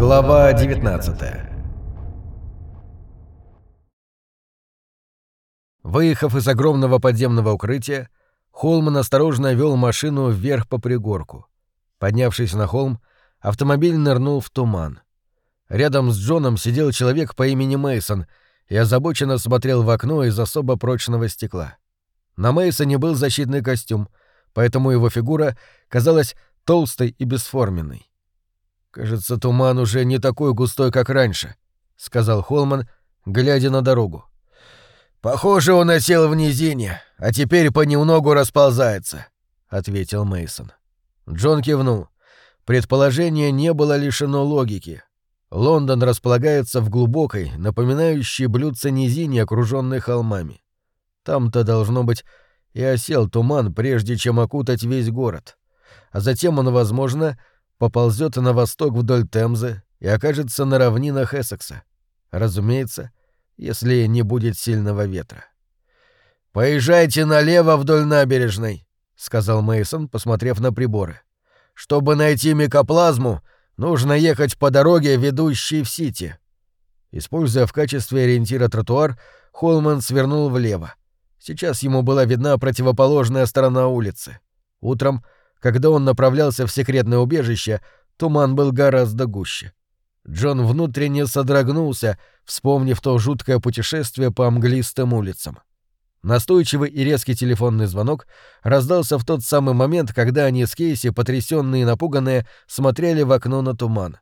Глава 19 Выехав из огромного подземного укрытия, Холман осторожно вел машину вверх по пригорку. Поднявшись на холм, автомобиль нырнул в туман. Рядом с Джоном сидел человек по имени Мейсон и озабоченно смотрел в окно из особо прочного стекла. На Мейсоне был защитный костюм, поэтому его фигура казалась толстой и бесформенной. «Кажется, туман уже не такой густой, как раньше», — сказал Холман, глядя на дорогу. «Похоже, он осел в низине, а теперь понемногу расползается», — ответил Мейсон. Джон кивнул. Предположение не было лишено логики. Лондон располагается в глубокой, напоминающей блюдце низине, окруженной холмами. Там-то должно быть и осел туман, прежде чем окутать весь город. А затем он, возможно, поползет на восток вдоль Темзы и окажется на равнинах Эссекса. Разумеется, если не будет сильного ветра. «Поезжайте налево вдоль набережной», — сказал Мейсон, посмотрев на приборы. «Чтобы найти микоплазму, нужно ехать по дороге, ведущей в Сити». Используя в качестве ориентира тротуар, Холман свернул влево. Сейчас ему была видна противоположная сторона улицы. Утром — когда он направлялся в секретное убежище, туман был гораздо гуще. Джон внутренне содрогнулся, вспомнив то жуткое путешествие по мглистым улицам. Настойчивый и резкий телефонный звонок раздался в тот самый момент, когда они с Кейси, потрясенные и напуганные, смотрели в окно на туман.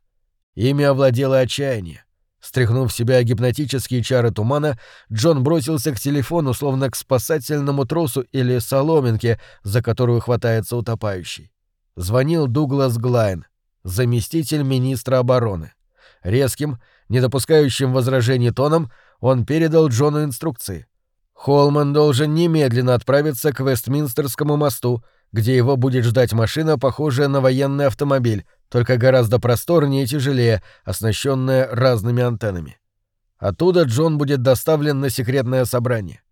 Ими овладело отчаяние. Стряхнув себя гипнотические чары тумана, Джон бросился к телефону, словно к спасательному тросу или соломинке, за которую хватается утопающий. Звонил Дуглас Глайн, заместитель министра обороны. Резким, не допускающим возражений тоном, он передал Джону инструкции. Холман должен немедленно отправиться к Вестминстерскому мосту, где его будет ждать машина, похожая на военный автомобиль, только гораздо просторнее и тяжелее, оснащенная разными антеннами. Оттуда Джон будет доставлен на секретное собрание.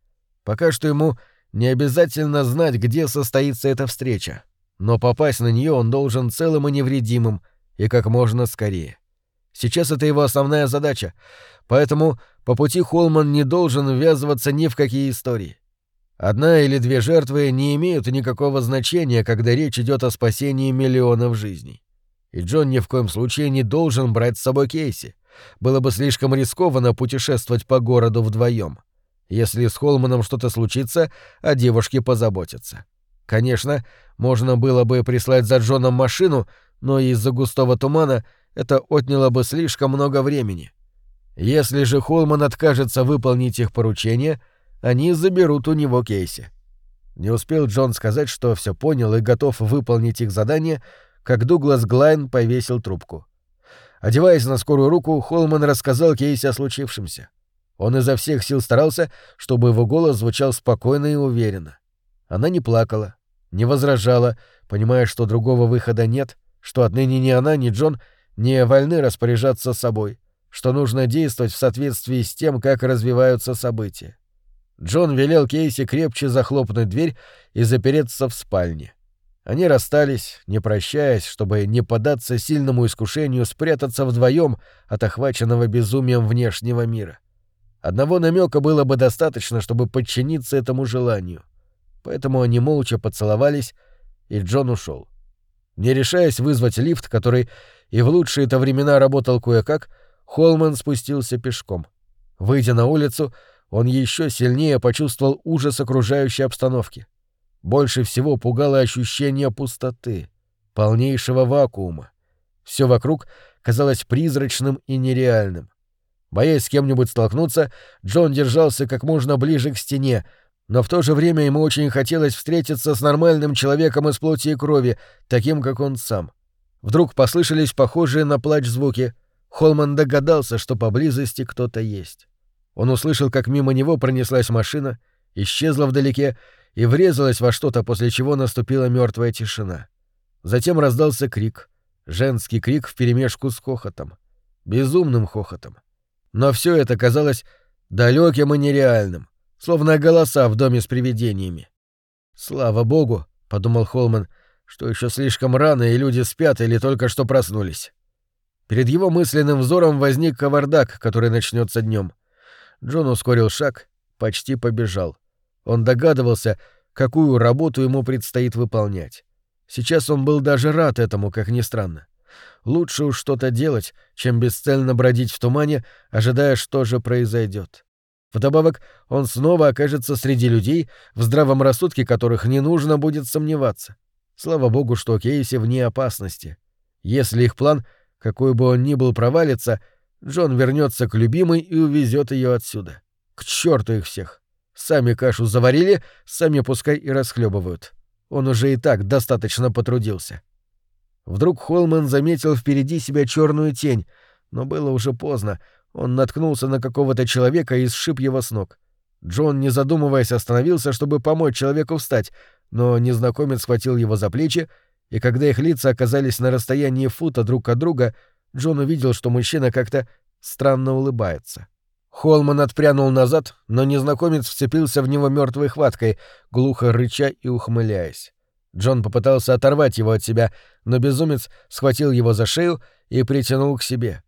Пока что ему не обязательно знать, где состоится эта встреча, но попасть на нее он должен целым и невредимым и как можно скорее. Сейчас это его основная задача, поэтому по пути Холман не должен ввязываться ни в какие истории. Одна или две жертвы не имеют никакого значения, когда речь идет о спасении миллионов жизней. И Джон ни в коем случае не должен брать с собой Кейси. Было бы слишком рискованно путешествовать по городу вдвоем. Если с Холманом что-то случится, о девушке позаботятся. Конечно, можно было бы прислать за Джоном машину, но из-за густого тумана это отняло бы слишком много времени. Если же Холман откажется выполнить их поручение, они заберут у него Кейси. Не успел Джон сказать, что все понял и готов выполнить их задание, как Дуглас Глайн повесил трубку. Одеваясь на скорую руку, Холман рассказал Кейси о случившемся. Он изо всех сил старался, чтобы его голос звучал спокойно и уверенно. Она не плакала, не возражала, понимая, что другого выхода нет, что отныне ни она, ни Джон не вольны распоряжаться собой, что нужно действовать в соответствии с тем, как развиваются события. Джон велел Кейси крепче захлопнуть дверь и запереться в спальне. Они расстались, не прощаясь, чтобы не поддаться сильному искушению спрятаться вдвоем от охваченного безумием внешнего мира. Одного намека было бы достаточно, чтобы подчиниться этому желанию. Поэтому они молча поцеловались, и Джон ушел. Не решаясь вызвать лифт, который и в лучшие-то времена работал кое-как, Холман спустился пешком. Выйдя на улицу, он еще сильнее почувствовал ужас окружающей обстановки. Больше всего пугало ощущение пустоты, полнейшего вакуума. Все вокруг казалось призрачным и нереальным. Боясь с кем-нибудь столкнуться, Джон держался как можно ближе к стене, но в то же время ему очень хотелось встретиться с нормальным человеком из плоти и крови, таким, как он сам. Вдруг послышались похожие на плач звуки. Холман догадался, что поблизости кто-то есть. Он услышал, как мимо него пронеслась машина, исчезла вдалеке и врезалась во что-то, после чего наступила мертвая тишина. Затем раздался крик. Женский крик вперемешку с хохотом. Безумным хохотом. Но все это казалось далеким и нереальным, словно голоса в доме с привидениями. «Слава богу», — подумал Холман, — «что еще слишком рано, и люди спят или только что проснулись». Перед его мысленным взором возник кавардак, который начнется днем. Джон ускорил шаг, почти побежал. Он догадывался, какую работу ему предстоит выполнять. Сейчас он был даже рад этому, как ни странно. Лучше уж что-то делать, чем бесцельно бродить в тумане, ожидая, что же произойдет. Вдобавок, он снова окажется среди людей, в здравом рассудке которых не нужно будет сомневаться. Слава богу, что Кейси вне опасности. Если их план, какой бы он ни был, провалится, Джон вернется к любимой и увезет ее отсюда. К черту их всех. Сами кашу заварили, сами пускай и расхлебывают. Он уже и так достаточно потрудился. Вдруг Холман заметил впереди себя черную тень, но было уже поздно. Он наткнулся на какого-то человека и сшиб его с ног. Джон, не задумываясь, остановился, чтобы помочь человеку встать, но незнакомец схватил его за плечи, и когда их лица оказались на расстоянии фута друг от друга, Джон увидел, что мужчина как-то странно улыбается. Холман отпрянул назад, но незнакомец вцепился в него мертвой хваткой, глухо рыча и ухмыляясь. Джон попытался оторвать его от себя, но безумец схватил его за шею и притянул к себе.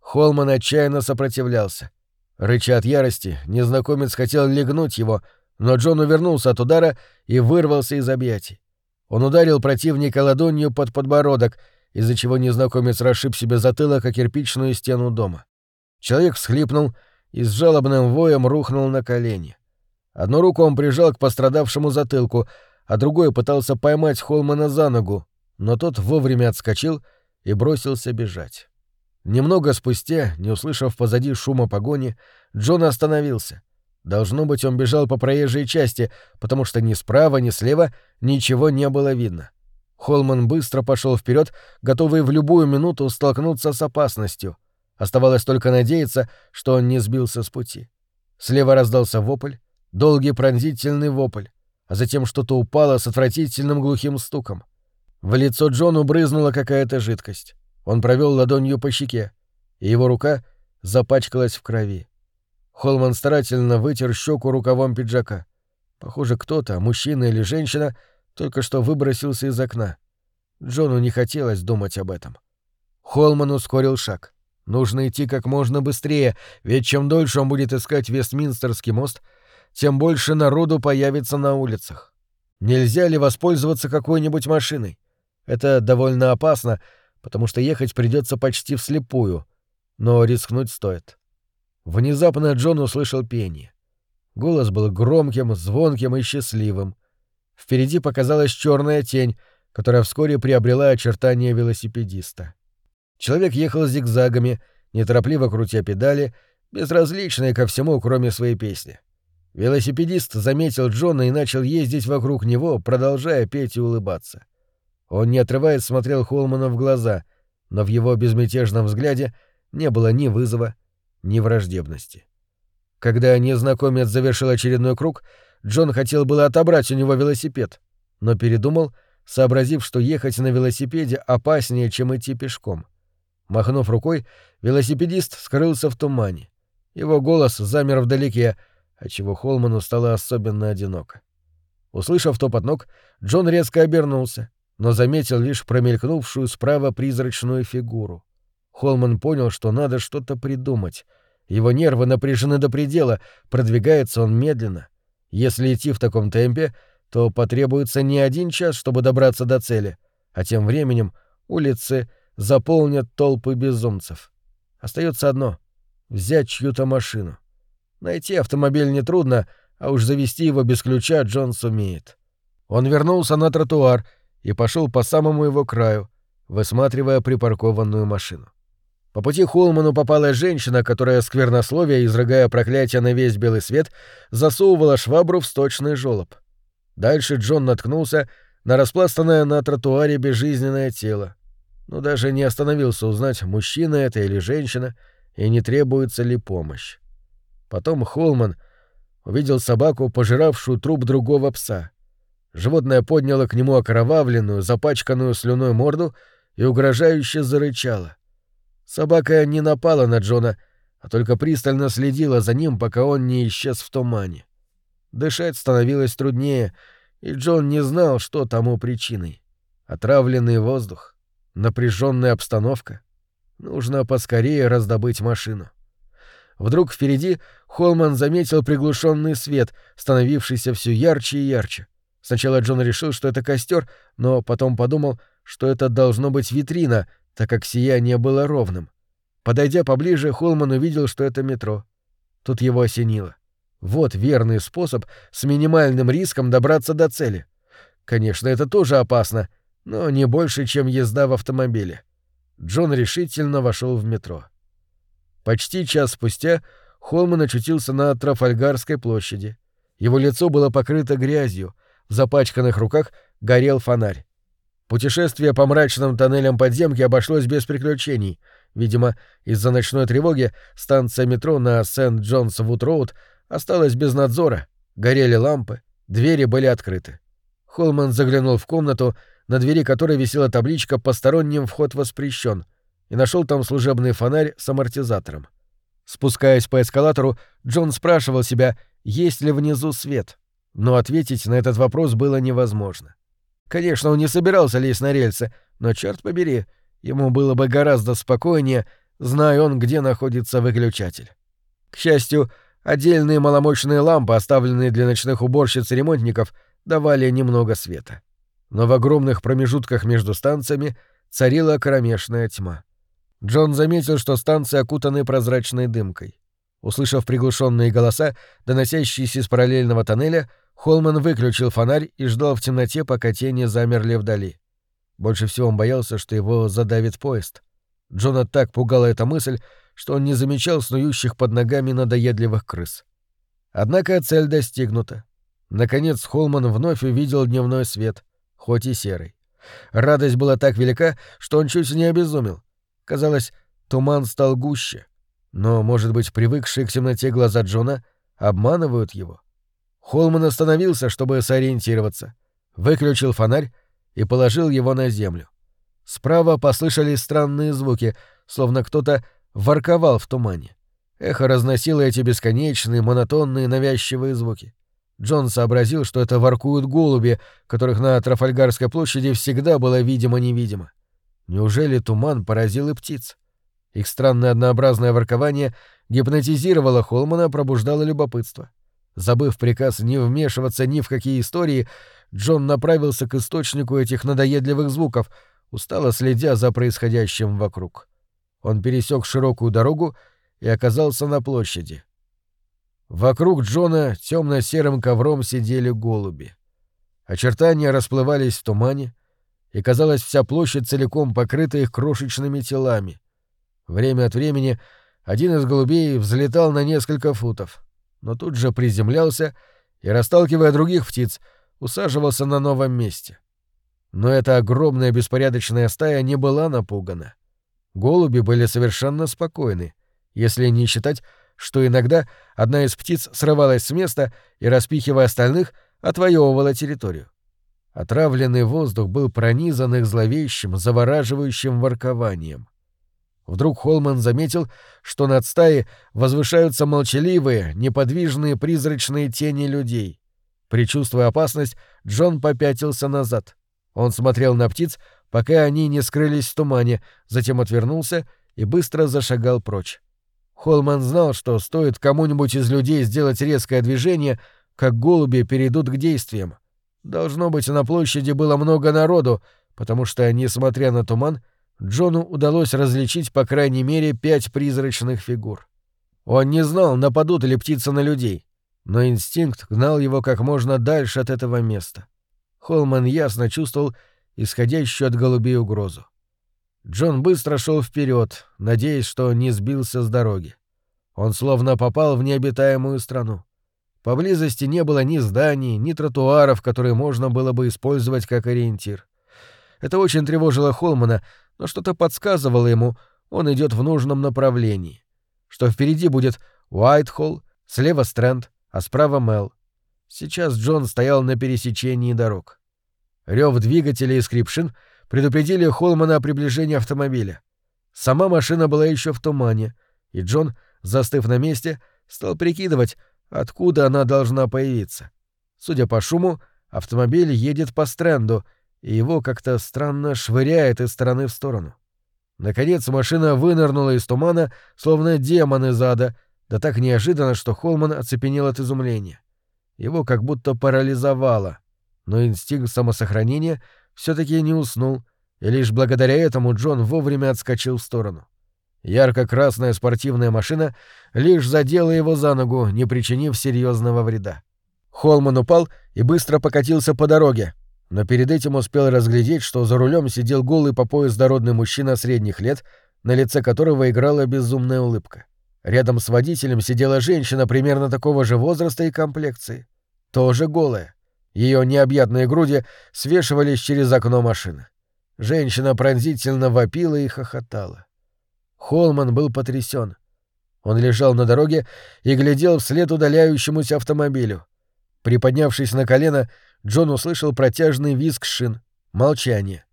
Холман отчаянно сопротивлялся. Рыча от ярости, незнакомец хотел легнуть его, но Джон увернулся от удара и вырвался из объятий. Он ударил противника ладонью под подбородок, из-за чего незнакомец расшиб себе затылок о кирпичную стену дома. Человек всхлипнул и с жалобным воем рухнул на колени. Одну руку он прижал к пострадавшему затылку, а другой пытался поймать Холмана за ногу, но тот вовремя отскочил и бросился бежать. Немного спустя, не услышав позади шума погони, Джон остановился. Должно быть, он бежал по проезжей части, потому что ни справа, ни слева ничего не было видно. Холман быстро пошел вперед, готовый в любую минуту столкнуться с опасностью. Оставалось только надеяться, что он не сбился с пути. Слева раздался вопль, долгий пронзительный вопль, а затем что-то упало с отвратительным глухим стуком. В лицо Джону брызнула какая-то жидкость. Он провел ладонью по щеке, и его рука запачкалась в крови. Холман старательно вытер щеку рукавом пиджака. Похоже, кто-то, мужчина или женщина, только что выбросился из окна. Джону не хотелось думать об этом. Холман ускорил шаг. Нужно идти как можно быстрее, ведь чем дольше он будет искать Вестминстерский мост, тем больше народу появится на улицах. Нельзя ли воспользоваться какой-нибудь машиной? Это довольно опасно, потому что ехать придется почти вслепую, но рискнуть стоит. Внезапно Джон услышал пение. Голос был громким, звонким и счастливым. Впереди показалась черная тень, которая вскоре приобрела очертания велосипедиста. Человек ехал зигзагами, неторопливо крутя педали, безразличный ко всему, кроме своей песни. Велосипедист заметил Джона и начал ездить вокруг него, продолжая петь и улыбаться. Он, не отрываясь, смотрел Холмана в глаза, но в его безмятежном взгляде не было ни вызова, ни враждебности. Когда незнакомец завершил очередной круг, Джон хотел было отобрать у него велосипед, но передумал, сообразив, что ехать на велосипеде опаснее, чем идти пешком. Махнув рукой, велосипедист скрылся в тумане. Его голос замер вдалеке, отчего Холману стало особенно одиноко. Услышав топот ног, Джон резко обернулся но заметил лишь промелькнувшую справа призрачную фигуру. Холман понял, что надо что-то придумать. Его нервы напряжены до предела, продвигается он медленно. Если идти в таком темпе, то потребуется не один час, чтобы добраться до цели, а тем временем улицы заполнят толпы безумцев. Остается одно — взять чью-то машину. Найти автомобиль нетрудно, а уж завести его без ключа Джон сумеет. Он вернулся на тротуар — и пошел по самому его краю, высматривая припаркованную машину. По пути Холману попалась женщина, которая, сквернословие, изрыгая проклятие на весь белый свет, засовывала швабру в сточный жёлоб. Дальше Джон наткнулся на распластанное на тротуаре безжизненное тело. Но даже не остановился узнать, мужчина это или женщина, и не требуется ли помощь. Потом Холман увидел собаку, пожиравшую труп другого пса. Животное подняло к нему окровавленную, запачканную слюной морду и угрожающе зарычало. Собака не напала на Джона, а только пристально следила за ним, пока он не исчез в тумане. Дышать становилось труднее, и Джон не знал, что тому причиной. Отравленный воздух, напряженная обстановка. Нужно поскорее раздобыть машину. Вдруг впереди Холман заметил приглушенный свет, становившийся все ярче и ярче. Сначала Джон решил, что это костер, но потом подумал, что это должно быть витрина, так как сияние было ровным. Подойдя поближе, Холман увидел, что это метро. Тут его осенило. Вот верный способ с минимальным риском добраться до цели. Конечно, это тоже опасно, но не больше, чем езда в автомобиле. Джон решительно вошел в метро. Почти час спустя Холман очутился на Трафальгарской площади. Его лицо было покрыто грязью, в запачканных руках горел фонарь. Путешествие по мрачным тоннелям подземки обошлось без приключений. Видимо, из-за ночной тревоги станция метро на Сент-Джонс-Вуд-Роуд осталась без надзора, горели лампы, двери были открыты. Холман заглянул в комнату, на двери которой висела табличка «Посторонним вход воспрещен», и нашел там служебный фонарь с амортизатором. Спускаясь по эскалатору, Джон спрашивал себя, есть ли внизу свет, но ответить на этот вопрос было невозможно. Конечно, он не собирался лезть на рельсы, но, черт побери, ему было бы гораздо спокойнее, зная он, где находится выключатель. К счастью, отдельные маломощные лампы, оставленные для ночных уборщиц и ремонтников, давали немного света. Но в огромных промежутках между станциями царила кромешная тьма. Джон заметил, что станции окутаны прозрачной дымкой. Услышав приглушенные голоса, доносящиеся из параллельного тоннеля, Холман выключил фонарь и ждал в темноте, пока тени замерли вдали. Больше всего он боялся, что его задавит поезд. Джона так пугала эта мысль, что он не замечал снующих под ногами надоедливых крыс. Однако цель достигнута. Наконец Холман вновь увидел дневной свет, хоть и серый. Радость была так велика, что он чуть не обезумел. Казалось, туман стал гуще. Но, может быть, привыкшие к темноте глаза Джона обманывают его? Холман остановился, чтобы сориентироваться, выключил фонарь и положил его на землю. Справа послышались странные звуки, словно кто-то ворковал в тумане. Эхо разносило эти бесконечные, монотонные, навязчивые звуки. Джон сообразил, что это воркуют голуби, которых на Трафальгарской площади всегда было видимо-невидимо. Неужели туман поразил и птиц? Их странное однообразное воркование гипнотизировало Холмана, пробуждало любопытство. Забыв приказ не вмешиваться ни в какие истории, Джон направился к источнику этих надоедливых звуков, устало следя за происходящим вокруг. Он пересек широкую дорогу и оказался на площади. Вокруг Джона темно-серым ковром сидели голуби. Очертания расплывались в тумане, и казалось, вся площадь целиком покрыта их крошечными телами. Время от времени один из голубей взлетал на несколько футов, но тут же приземлялся и, расталкивая других птиц, усаживался на новом месте. Но эта огромная беспорядочная стая не была напугана. Голуби были совершенно спокойны, если не считать, что иногда одна из птиц срывалась с места и, распихивая остальных, отвоевывала территорию. Отравленный воздух был пронизан их зловещим, завораживающим воркованием. Вдруг Холман заметил, что над стаей возвышаются молчаливые, неподвижные призрачные тени людей. Причувствуя опасность, Джон попятился назад. Он смотрел на птиц, пока они не скрылись в тумане, затем отвернулся и быстро зашагал прочь. Холман знал, что стоит кому-нибудь из людей сделать резкое движение, как голуби перейдут к действиям. Должно быть, на площади было много народу, потому что, несмотря на туман, Джону удалось различить по крайней мере пять призрачных фигур. Он не знал, нападут ли птицы на людей, но инстинкт гнал его как можно дальше от этого места. Холман ясно чувствовал исходящую от голубей угрозу. Джон быстро шел вперед, надеясь, что не сбился с дороги. Он словно попал в необитаемую страну. Поблизости не было ни зданий, ни тротуаров, которые можно было бы использовать как ориентир. Это очень тревожило Холмана, но что-то подсказывало ему, он идет в нужном направлении. Что впереди будет Уайтхолл, слева Стрэнд, а справа Мел. Сейчас Джон стоял на пересечении дорог. Рев двигателя и скрипшин предупредили Холмана о приближении автомобиля. Сама машина была еще в тумане, и Джон, застыв на месте, стал прикидывать, откуда она должна появиться. Судя по шуму, автомобиль едет по стренду, и его как-то странно швыряет из стороны в сторону. Наконец машина вынырнула из тумана, словно демон из ада, да так неожиданно, что Холман оцепенел от изумления. Его как будто парализовало, но инстинкт самосохранения все таки не уснул, и лишь благодаря этому Джон вовремя отскочил в сторону. Ярко-красная спортивная машина лишь задела его за ногу, не причинив серьезного вреда. Холман упал и быстро покатился по дороге, но перед этим успел разглядеть, что за рулем сидел голый по пояс дородный мужчина средних лет, на лице которого играла безумная улыбка. Рядом с водителем сидела женщина примерно такого же возраста и комплекции. Тоже голая. Ее необъятные груди свешивались через окно машины. Женщина пронзительно вопила и хохотала. Холман был потрясен. Он лежал на дороге и глядел вслед удаляющемуся автомобилю. Приподнявшись на колено, Джон услышал протяжный визг шин, молчание,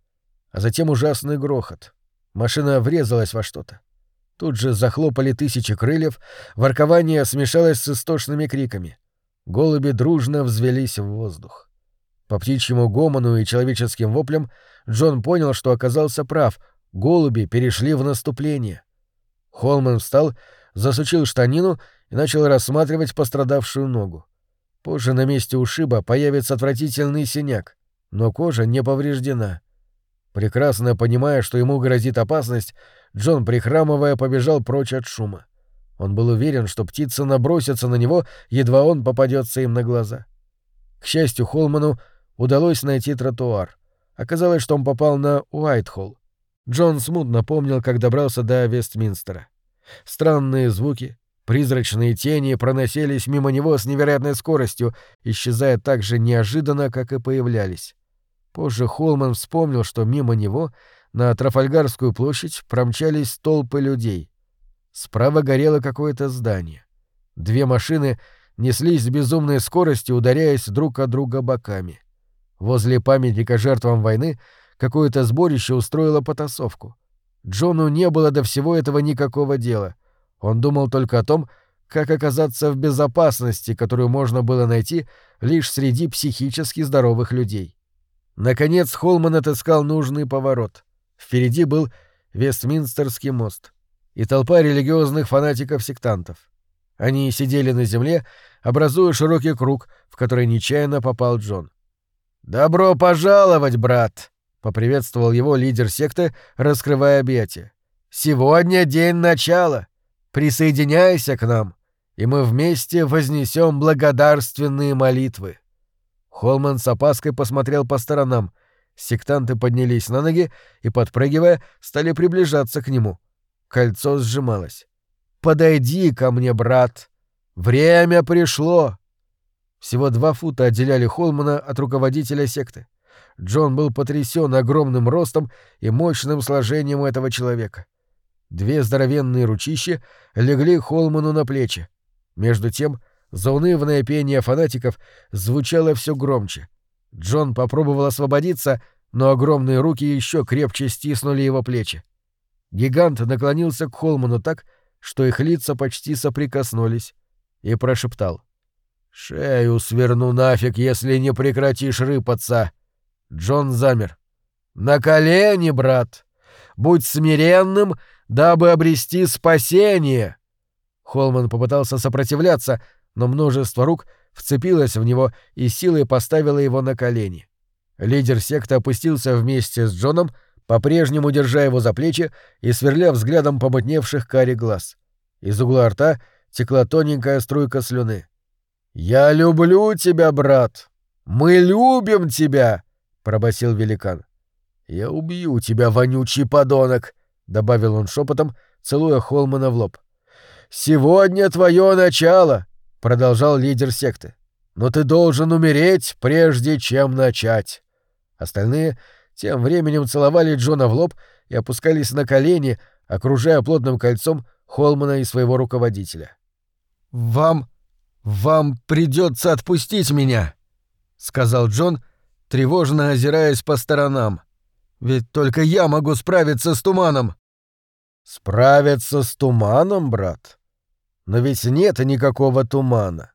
а затем ужасный грохот. Машина врезалась во что-то. Тут же захлопали тысячи крыльев, воркование смешалось с истошными криками. Голуби дружно взвелись в воздух. По птичьему гомону и человеческим воплям Джон понял, что оказался прав — Голуби перешли в наступление. Холман встал, засучил штанину и начал рассматривать пострадавшую ногу. Позже на месте ушиба появится отвратительный синяк, но кожа не повреждена. Прекрасно понимая, что ему грозит опасность, Джон, прихрамывая, побежал прочь от шума. Он был уверен, что птица набросится на него, едва он попадется им на глаза. К счастью, Холману удалось найти тротуар. Оказалось, что он попал на Уайтхолл. Джон смутно помнил, как добрался до Вестминстера. Странные звуки, призрачные тени проносились мимо него с невероятной скоростью, исчезая так же неожиданно, как и появлялись. Позже Холман вспомнил, что мимо него на Трафальгарскую площадь промчались толпы людей. Справа горело какое-то здание. Две машины неслись с безумной скоростью, ударяясь друг от друга боками. Возле памятника жертвам войны — Какое-то сборище устроило потасовку. Джону не было до всего этого никакого дела. Он думал только о том, как оказаться в безопасности, которую можно было найти лишь среди психически здоровых людей. Наконец Холман отыскал нужный поворот. Впереди был Вестминстерский мост и толпа религиозных фанатиков-сектантов. Они сидели на земле, образуя широкий круг, в который нечаянно попал Джон. «Добро пожаловать, брат!» — поприветствовал его лидер секты, раскрывая объятия. «Сегодня день начала. Присоединяйся к нам, и мы вместе вознесем благодарственные молитвы». Холман с опаской посмотрел по сторонам. Сектанты поднялись на ноги и, подпрыгивая, стали приближаться к нему. Кольцо сжималось. «Подойди ко мне, брат! Время пришло!» Всего два фута отделяли Холмана от руководителя секты. Джон был потрясен огромным ростом и мощным сложением этого человека. Две здоровенные ручища легли Холману на плечи. Между тем, заунывное пение фанатиков звучало все громче. Джон попробовал освободиться, но огромные руки еще крепче стиснули его плечи. Гигант наклонился к Холману так, что их лица почти соприкоснулись, и прошептал. «Шею сверну нафиг, если не прекратишь рыпаться!» Джон замер. «На колени, брат! Будь смиренным, дабы обрести спасение!» Холман попытался сопротивляться, но множество рук вцепилось в него и силой поставило его на колени. Лидер секты опустился вместе с Джоном, по-прежнему держа его за плечи и сверля взглядом помутневших карий глаз. Из угла рта текла тоненькая струйка слюны. «Я люблю тебя, брат! Мы любим тебя!» — пробасил великан. «Я убью тебя, вонючий подонок!» — добавил он шепотом, целуя Холмана в лоб. «Сегодня твое начало!» — продолжал лидер секты. «Но ты должен умереть, прежде чем начать!» Остальные тем временем целовали Джона в лоб и опускались на колени, окружая плотным кольцом Холмана и своего руководителя. «Вам... вам придется отпустить меня!» — сказал Джон, тревожно озираясь по сторонам. «Ведь только я могу справиться с туманом!» «Справиться с туманом, брат? Но ведь нет никакого тумана.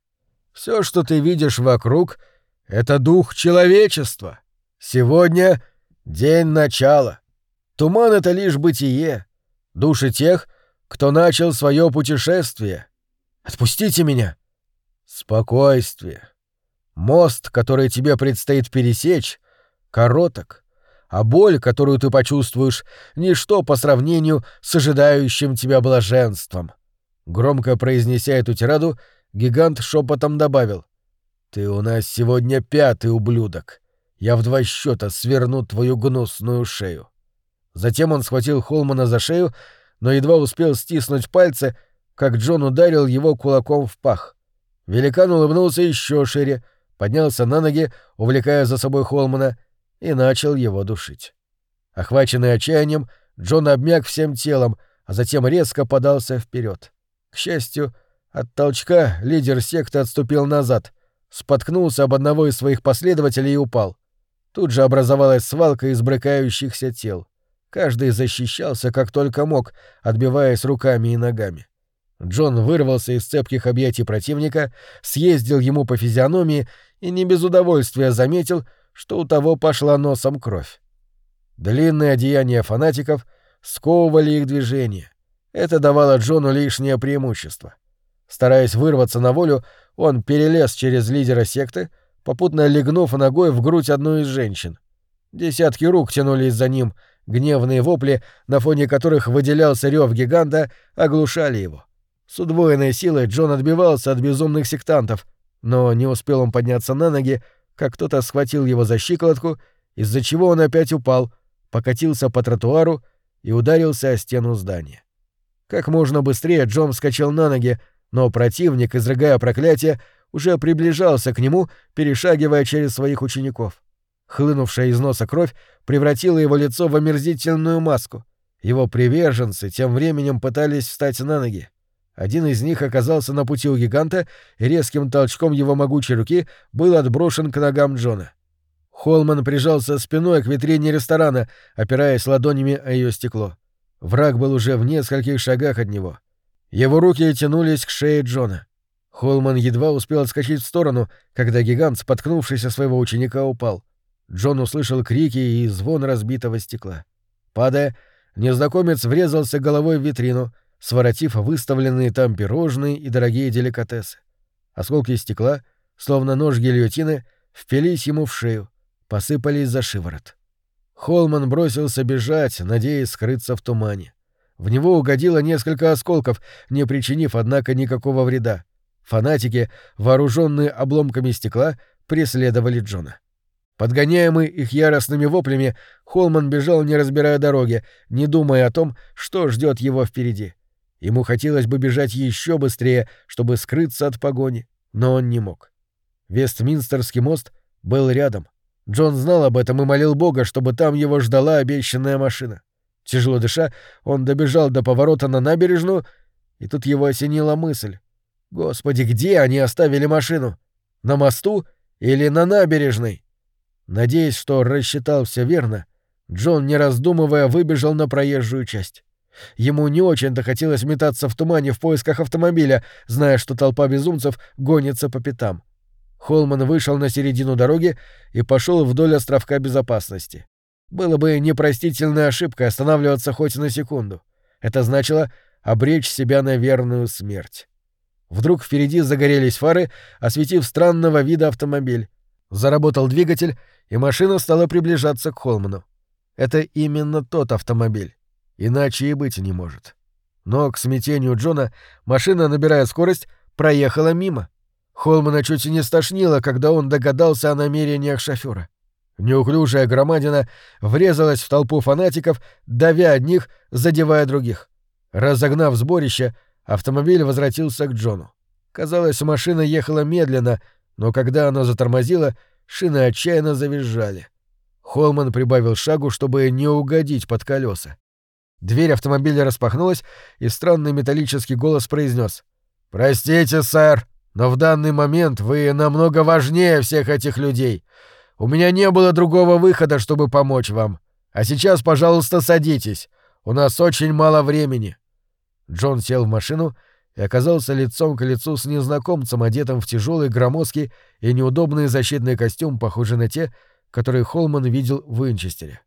Все, что ты видишь вокруг, — это дух человечества. Сегодня — день начала. Туман — это лишь бытие, души тех, кто начал свое путешествие. Отпустите меня. Спокойствие. Мост, который тебе предстоит пересечь, короток, а боль, которую ты почувствуешь, — ничто по сравнению с ожидающим тебя блаженством. Громко произнеся эту тираду, гигант шепотом добавил. «Ты у нас сегодня пятый ублюдок. Я в два счета сверну твою гнусную шею». Затем он схватил Холмана за шею, но едва успел стиснуть пальцы, как Джон ударил его кулаком в пах. Великан улыбнулся еще шире, поднялся на ноги, увлекая за собой Холмана, и начал его душить. Охваченный отчаянием, Джон обмяк всем телом, а затем резко подался вперед. К счастью, от толчка лидер секты отступил назад, споткнулся об одного из своих последователей и упал. Тут же образовалась свалка из брыкающихся тел. Каждый защищался как только мог, отбиваясь руками и ногами. Джон вырвался из цепких объятий противника, съездил ему по физиономии и не без удовольствия заметил, что у того пошла носом кровь. Длинные одеяния фанатиков сковывали их движение. Это давало Джону лишнее преимущество. Стараясь вырваться на волю, он перелез через лидера секты, попутно легнув ногой в грудь одной из женщин. Десятки рук тянулись за ним, гневные вопли, на фоне которых выделялся рев гиганта, оглушали его. С удвоенной силой Джон отбивался от безумных сектантов, но не успел он подняться на ноги, как кто-то схватил его за щиколотку, из-за чего он опять упал, покатился по тротуару и ударился о стену здания. Как можно быстрее Джон вскочил на ноги, но противник, изрыгая проклятие, уже приближался к нему, перешагивая через своих учеников. Хлынувшая из носа кровь превратила его лицо в омерзительную маску. Его приверженцы тем временем пытались встать на ноги. Один из них оказался на пути у гиганта, и резким толчком его могучей руки был отброшен к ногам Джона. Холман прижался спиной к витрине ресторана, опираясь ладонями о ее стекло. Враг был уже в нескольких шагах от него. Его руки тянулись к шее Джона. Холман едва успел отскочить в сторону, когда гигант, споткнувшись о своего ученика, упал. Джон услышал крики и звон разбитого стекла. Падая, незнакомец врезался головой в витрину — своротив выставленные там пирожные и дорогие деликатесы. Осколки стекла, словно нож гильотины, впились ему в шею, посыпались за шиворот. Холман бросился бежать, надеясь скрыться в тумане. В него угодило несколько осколков, не причинив, однако, никакого вреда. Фанатики, вооруженные обломками стекла, преследовали Джона. Подгоняемый их яростными воплями, Холман бежал, не разбирая дороги, не думая о том, что ждет его впереди. Ему хотелось бы бежать еще быстрее, чтобы скрыться от погони, но он не мог. Вестминстерский мост был рядом. Джон знал об этом и молил Бога, чтобы там его ждала обещанная машина. Тяжело дыша, он добежал до поворота на набережную, и тут его осенила мысль. «Господи, где они оставили машину? На мосту или на набережной?» Надеясь, что рассчитал все верно, Джон, не раздумывая, выбежал на проезжую часть. Ему не очень-то хотелось метаться в тумане в поисках автомобиля, зная, что толпа безумцев гонится по пятам. Холман вышел на середину дороги и пошел вдоль островка безопасности. Было бы непростительной ошибкой останавливаться хоть на секунду. Это значило обречь себя на верную смерть. Вдруг впереди загорелись фары, осветив странного вида автомобиль. Заработал двигатель, и машина стала приближаться к Холману. Это именно тот автомобиль. Иначе и быть не может. Но к смятению Джона машина, набирая скорость, проехала мимо. Холмана чуть не стошнило, когда он догадался о намерениях шофера. Неуклюжая громадина врезалась в толпу фанатиков, давя одних, задевая других. Разогнав сборище, автомобиль возвратился к Джону. Казалось, машина ехала медленно, но когда она затормозила, шины отчаянно завизжали. Холман прибавил шагу, чтобы не угодить под колеса. Дверь автомобиля распахнулась, и странный металлический голос произнес: «Простите, сэр, но в данный момент вы намного важнее всех этих людей. У меня не было другого выхода, чтобы помочь вам. А сейчас, пожалуйста, садитесь. У нас очень мало времени». Джон сел в машину и оказался лицом к лицу с незнакомцем, одетым в тяжелый громоздкий и неудобный защитный костюм, похожий на те, которые Холман видел в Уинчестере.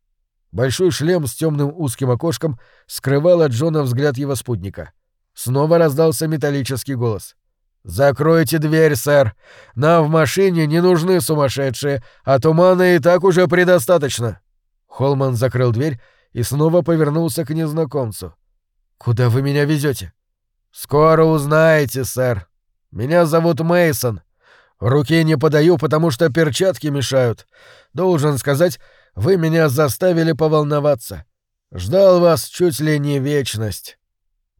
Большой шлем с темным узким окошком скрывал от Джона взгляд его спутника. Снова раздался металлический голос. «Закройте дверь, сэр. Нам в машине не нужны сумасшедшие, а тумана и так уже предостаточно». Холман закрыл дверь и снова повернулся к незнакомцу. «Куда вы меня везете? «Скоро узнаете, сэр. Меня зовут Мейсон. Руки не подаю, потому что перчатки мешают. Должен сказать, вы меня заставили поволноваться. Ждал вас чуть ли не вечность».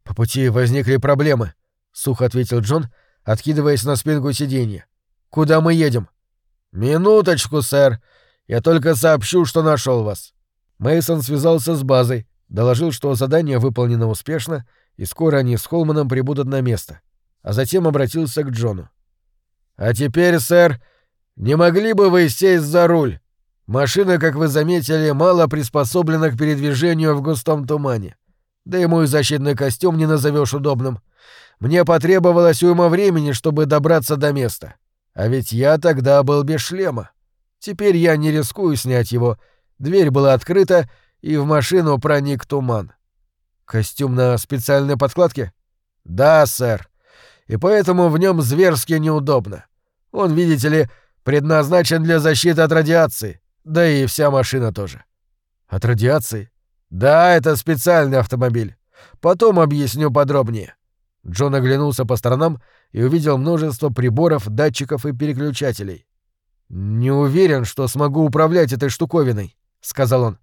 «По пути возникли проблемы», — сухо ответил Джон, откидываясь на спинку сиденья. «Куда мы едем?» «Минуточку, сэр. Я только сообщу, что нашел вас». Мейсон связался с базой, доложил, что задание выполнено успешно, и скоро они с Холманом прибудут на место. А затем обратился к Джону. «А теперь, сэр, не могли бы вы сесть за руль? Машина, как вы заметили, мало приспособлена к передвижению в густом тумане. Да и мой защитный костюм не назовешь удобным. Мне потребовалось уйма времени, чтобы добраться до места. А ведь я тогда был без шлема. Теперь я не рискую снять его. Дверь была открыта, и в машину проник туман. Костюм на специальной подкладке? Да, сэр. И поэтому в нем зверски неудобно. Он, видите ли, предназначен для защиты от радиации. Да и вся машина тоже. От радиации? Да, это специальный автомобиль. Потом объясню подробнее. Джон оглянулся по сторонам и увидел множество приборов, датчиков и переключателей. «Не уверен, что смогу управлять этой штуковиной», — сказал он.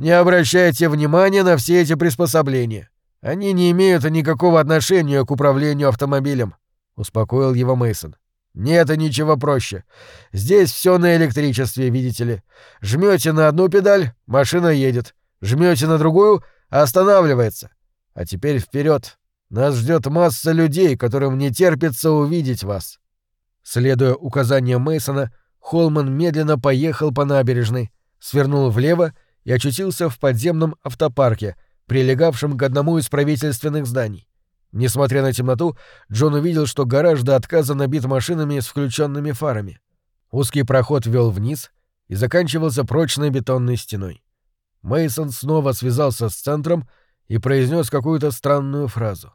«Не обращайте внимания на все эти приспособления. Они не имеют никакого отношения к управлению автомобилем», — успокоил его Мейсон. Нет, ничего проще. Здесь все на электричестве, видите ли. Жмете на одну педаль, машина едет. Жмете на другую, останавливается. А теперь вперед. Нас ждет масса людей, которым не терпится увидеть вас. Следуя указаниям Мейсона, Холман медленно поехал по набережной, свернул влево и очутился в подземном автопарке, прилегавшем к одному из правительственных зданий. Несмотря на темноту, Джон увидел, что гараж до отказа набит машинами с включенными фарами. Узкий проход вел вниз и заканчивался прочной бетонной стеной. Мейсон снова связался с центром и произнес какую-то странную фразу.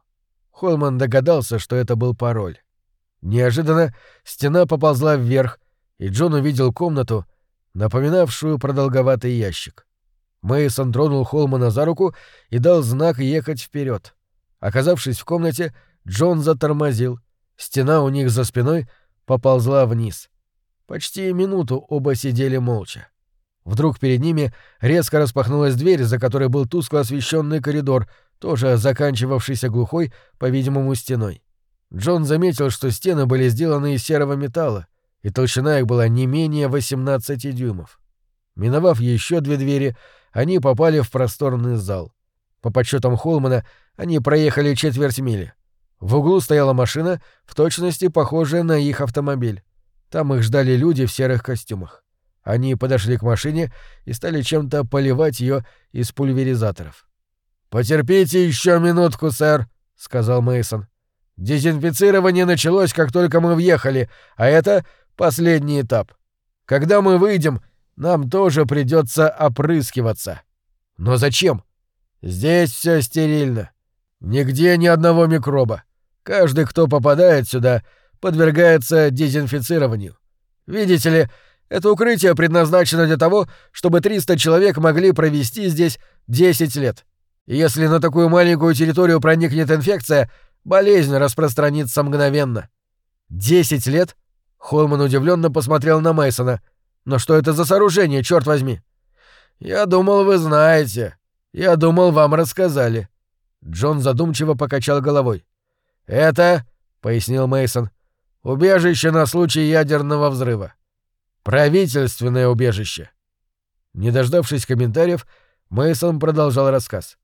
Холман догадался, что это был пароль. Неожиданно стена поползла вверх, и Джон увидел комнату, напоминавшую продолговатый ящик. Мейсон тронул Холмана за руку и дал знак ехать вперед. Оказавшись в комнате, Джон затормозил. Стена у них за спиной поползла вниз. Почти минуту оба сидели молча. Вдруг перед ними резко распахнулась дверь, за которой был тускло освещенный коридор, тоже заканчивавшийся глухой, по-видимому, стеной. Джон заметил, что стены были сделаны из серого металла, и толщина их была не менее 18 дюймов. Миновав еще две двери, они попали в просторный зал. По подсчетам Холмана, они проехали четверть мили. В углу стояла машина, в точности похожая на их автомобиль. Там их ждали люди в серых костюмах. Они подошли к машине и стали чем-то поливать ее из пульверизаторов. «Потерпите еще минутку, сэр», — сказал Мейсон. «Дезинфицирование началось, как только мы въехали, а это последний этап. Когда мы выйдем, нам тоже придется опрыскиваться». «Но зачем?» Здесь все стерильно. Нигде ни одного микроба. Каждый, кто попадает сюда, подвергается дезинфицированию. Видите ли, это укрытие предназначено для того, чтобы 300 человек могли провести здесь 10 лет. Если на такую маленькую территорию проникнет инфекция, болезнь распространится мгновенно. 10 лет? Холман удивленно посмотрел на Мейсона. Но что это за сооружение, черт возьми? Я думал, вы знаете. Я думал, вам рассказали. Джон задумчиво покачал головой. Это, пояснил Мейсон, убежище на случай ядерного взрыва. Правительственное убежище. Не дождавшись комментариев, Мейсон продолжал рассказ.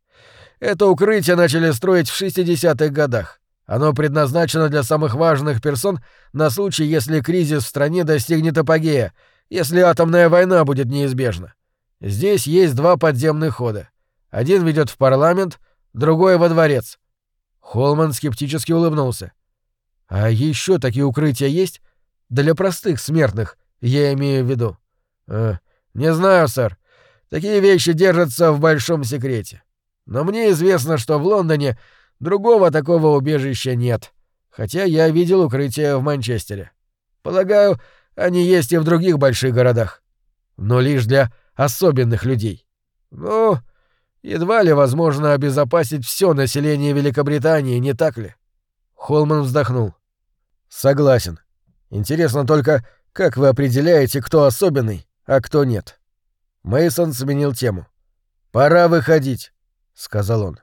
Это укрытие начали строить в 60-х годах. Оно предназначено для самых важных персон на случай, если кризис в стране достигнет апогея, если атомная война будет неизбежна. Здесь есть два подземных хода. Один ведет в парламент, другой во дворец. Холман скептически улыбнулся. А еще такие укрытия есть? Для простых смертных, я имею в виду. Э, не знаю, сэр. Такие вещи держатся в большом секрете. Но мне известно, что в Лондоне другого такого убежища нет, хотя я видел укрытие в Манчестере. Полагаю, они есть и в других больших городах. Но лишь для особенных людей. Ну, едва ли возможно обезопасить все население Великобритании, не так ли? Холман вздохнул. Согласен. Интересно только, как вы определяете, кто особенный, а кто нет? Мейсон сменил тему. Пора выходить, сказал он.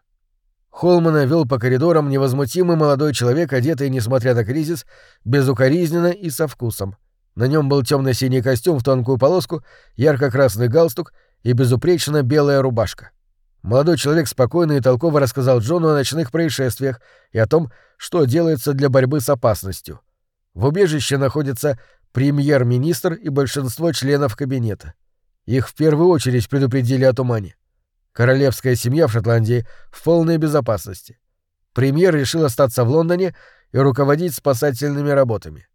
Холмана вел по коридорам невозмутимый молодой человек, одетый, несмотря на кризис, безукоризненно и со вкусом. На нем был темно-синий костюм в тонкую полоску, ярко-красный галстук и безупречно белая рубашка. Молодой человек спокойно и толково рассказал Джону о ночных происшествиях и о том, что делается для борьбы с опасностью. В убежище находится премьер-министр и большинство членов кабинета. Их в первую очередь предупредили о тумане. Королевская семья в Шотландии в полной безопасности. Премьер решил остаться в Лондоне и руководить спасательными работами.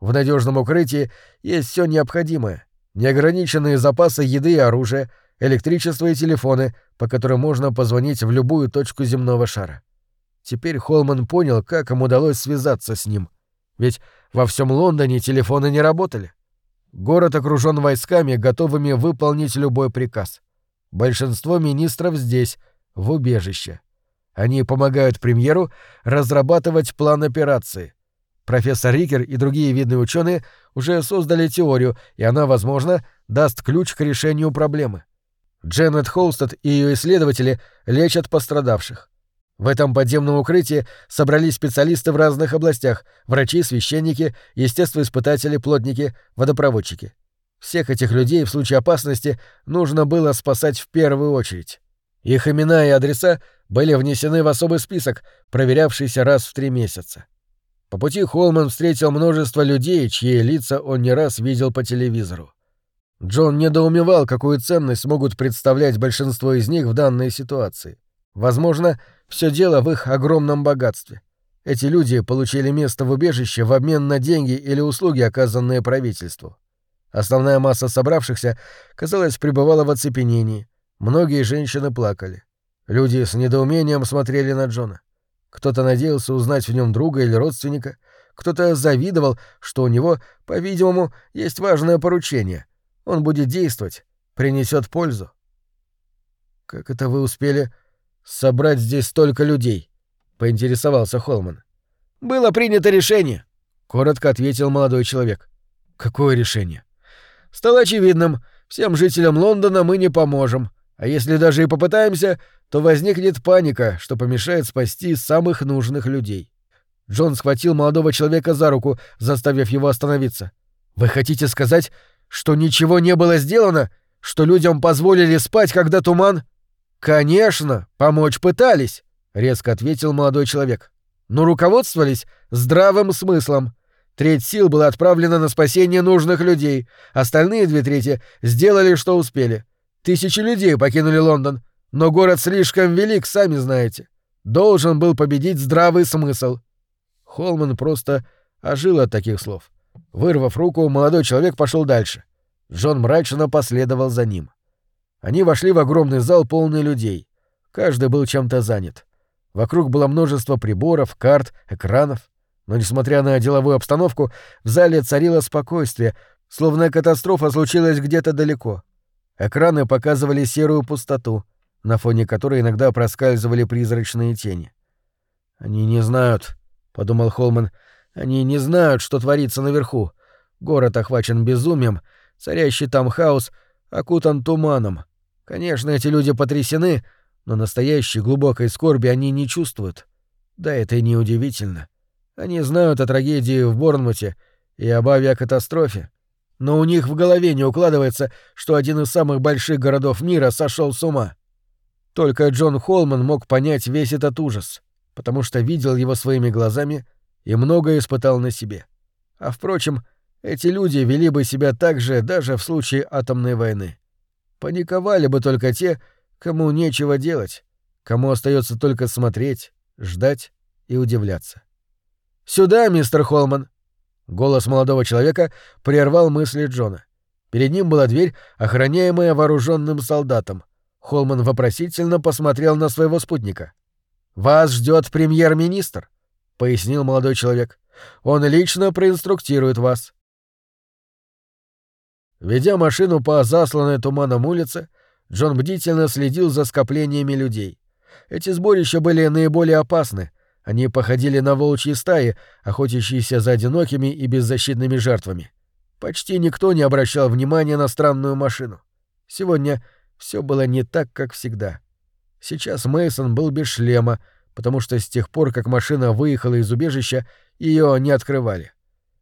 В надежном укрытии есть все необходимое. Неограниченные запасы еды и оружия, электричество и телефоны, по которым можно позвонить в любую точку земного шара. Теперь Холман понял, как им удалось связаться с ним. Ведь во всем Лондоне телефоны не работали. Город окружен войсками, готовыми выполнить любой приказ. Большинство министров здесь, в убежище. Они помогают премьеру разрабатывать план операции. Профессор Рикер и другие видные ученые уже создали теорию, и она, возможно, даст ключ к решению проблемы. Дженнет Холстед и ее исследователи лечат пострадавших. В этом подземном укрытии собрались специалисты в разных областях — врачи, священники, естествоиспытатели, плотники, водопроводчики. Всех этих людей в случае опасности нужно было спасать в первую очередь. Их имена и адреса были внесены в особый список, проверявшийся раз в три месяца. По пути Холман встретил множество людей, чьи лица он не раз видел по телевизору. Джон недоумевал, какую ценность могут представлять большинство из них в данной ситуации. Возможно, все дело в их огромном богатстве. Эти люди получили место в убежище в обмен на деньги или услуги, оказанные правительству. Основная масса собравшихся, казалось, пребывала в оцепенении. Многие женщины плакали. Люди с недоумением смотрели на Джона. Кто-то надеялся узнать в нем друга или родственника, кто-то завидовал, что у него, по-видимому, есть важное поручение. Он будет действовать, принесет пользу. «Как это вы успели собрать здесь столько людей?» — поинтересовался Холман. «Было принято решение», — коротко ответил молодой человек. «Какое решение?» «Стало очевидным, всем жителям Лондона мы не поможем, а если даже и попытаемся, то возникнет паника, что помешает спасти самых нужных людей. Джон схватил молодого человека за руку, заставив его остановиться. «Вы хотите сказать, что ничего не было сделано? Что людям позволили спать, когда туман...» «Конечно, помочь пытались», — резко ответил молодой человек. «Но руководствовались здравым смыслом. Треть сил была отправлена на спасение нужных людей, остальные две трети сделали, что успели. Тысячи людей покинули Лондон, но город слишком велик, сами знаете. Должен был победить здравый смысл. Холман просто ожил от таких слов. Вырвав руку, молодой человек пошел дальше. Джон мрачно последовал за ним. Они вошли в огромный зал, полный людей. Каждый был чем-то занят. Вокруг было множество приборов, карт, экранов. Но, несмотря на деловую обстановку, в зале царило спокойствие, словно катастрофа случилась где-то далеко. Экраны показывали серую пустоту, на фоне которой иногда проскальзывали призрачные тени. «Они не знают», — подумал Холман, — «они не знают, что творится наверху. Город охвачен безумием, царящий там хаос окутан туманом. Конечно, эти люди потрясены, но настоящей глубокой скорби они не чувствуют. Да это и не удивительно. Они знают о трагедии в Борнмуте и об авиакатастрофе, но у них в голове не укладывается, что один из самых больших городов мира сошел с ума. Только Джон Холман мог понять весь этот ужас, потому что видел его своими глазами и многое испытал на себе. А впрочем, эти люди вели бы себя так же даже в случае атомной войны. Паниковали бы только те, кому нечего делать, кому остается только смотреть, ждать и удивляться. «Сюда, мистер Холман!» Голос молодого человека прервал мысли Джона. Перед ним была дверь, охраняемая вооруженным солдатом. Холман вопросительно посмотрел на своего спутника. «Вас ждет премьер-министр», — пояснил молодой человек. «Он лично проинструктирует вас». Ведя машину по засланной туманом улице, Джон бдительно следил за скоплениями людей. Эти сборища были наиболее опасны. Они походили на волчьи стаи, охотящиеся за одинокими и беззащитными жертвами. Почти никто не обращал внимания на странную машину. Сегодня все было не так, как всегда. Сейчас Мейсон был без шлема, потому что с тех пор, как машина выехала из убежища, ее не открывали.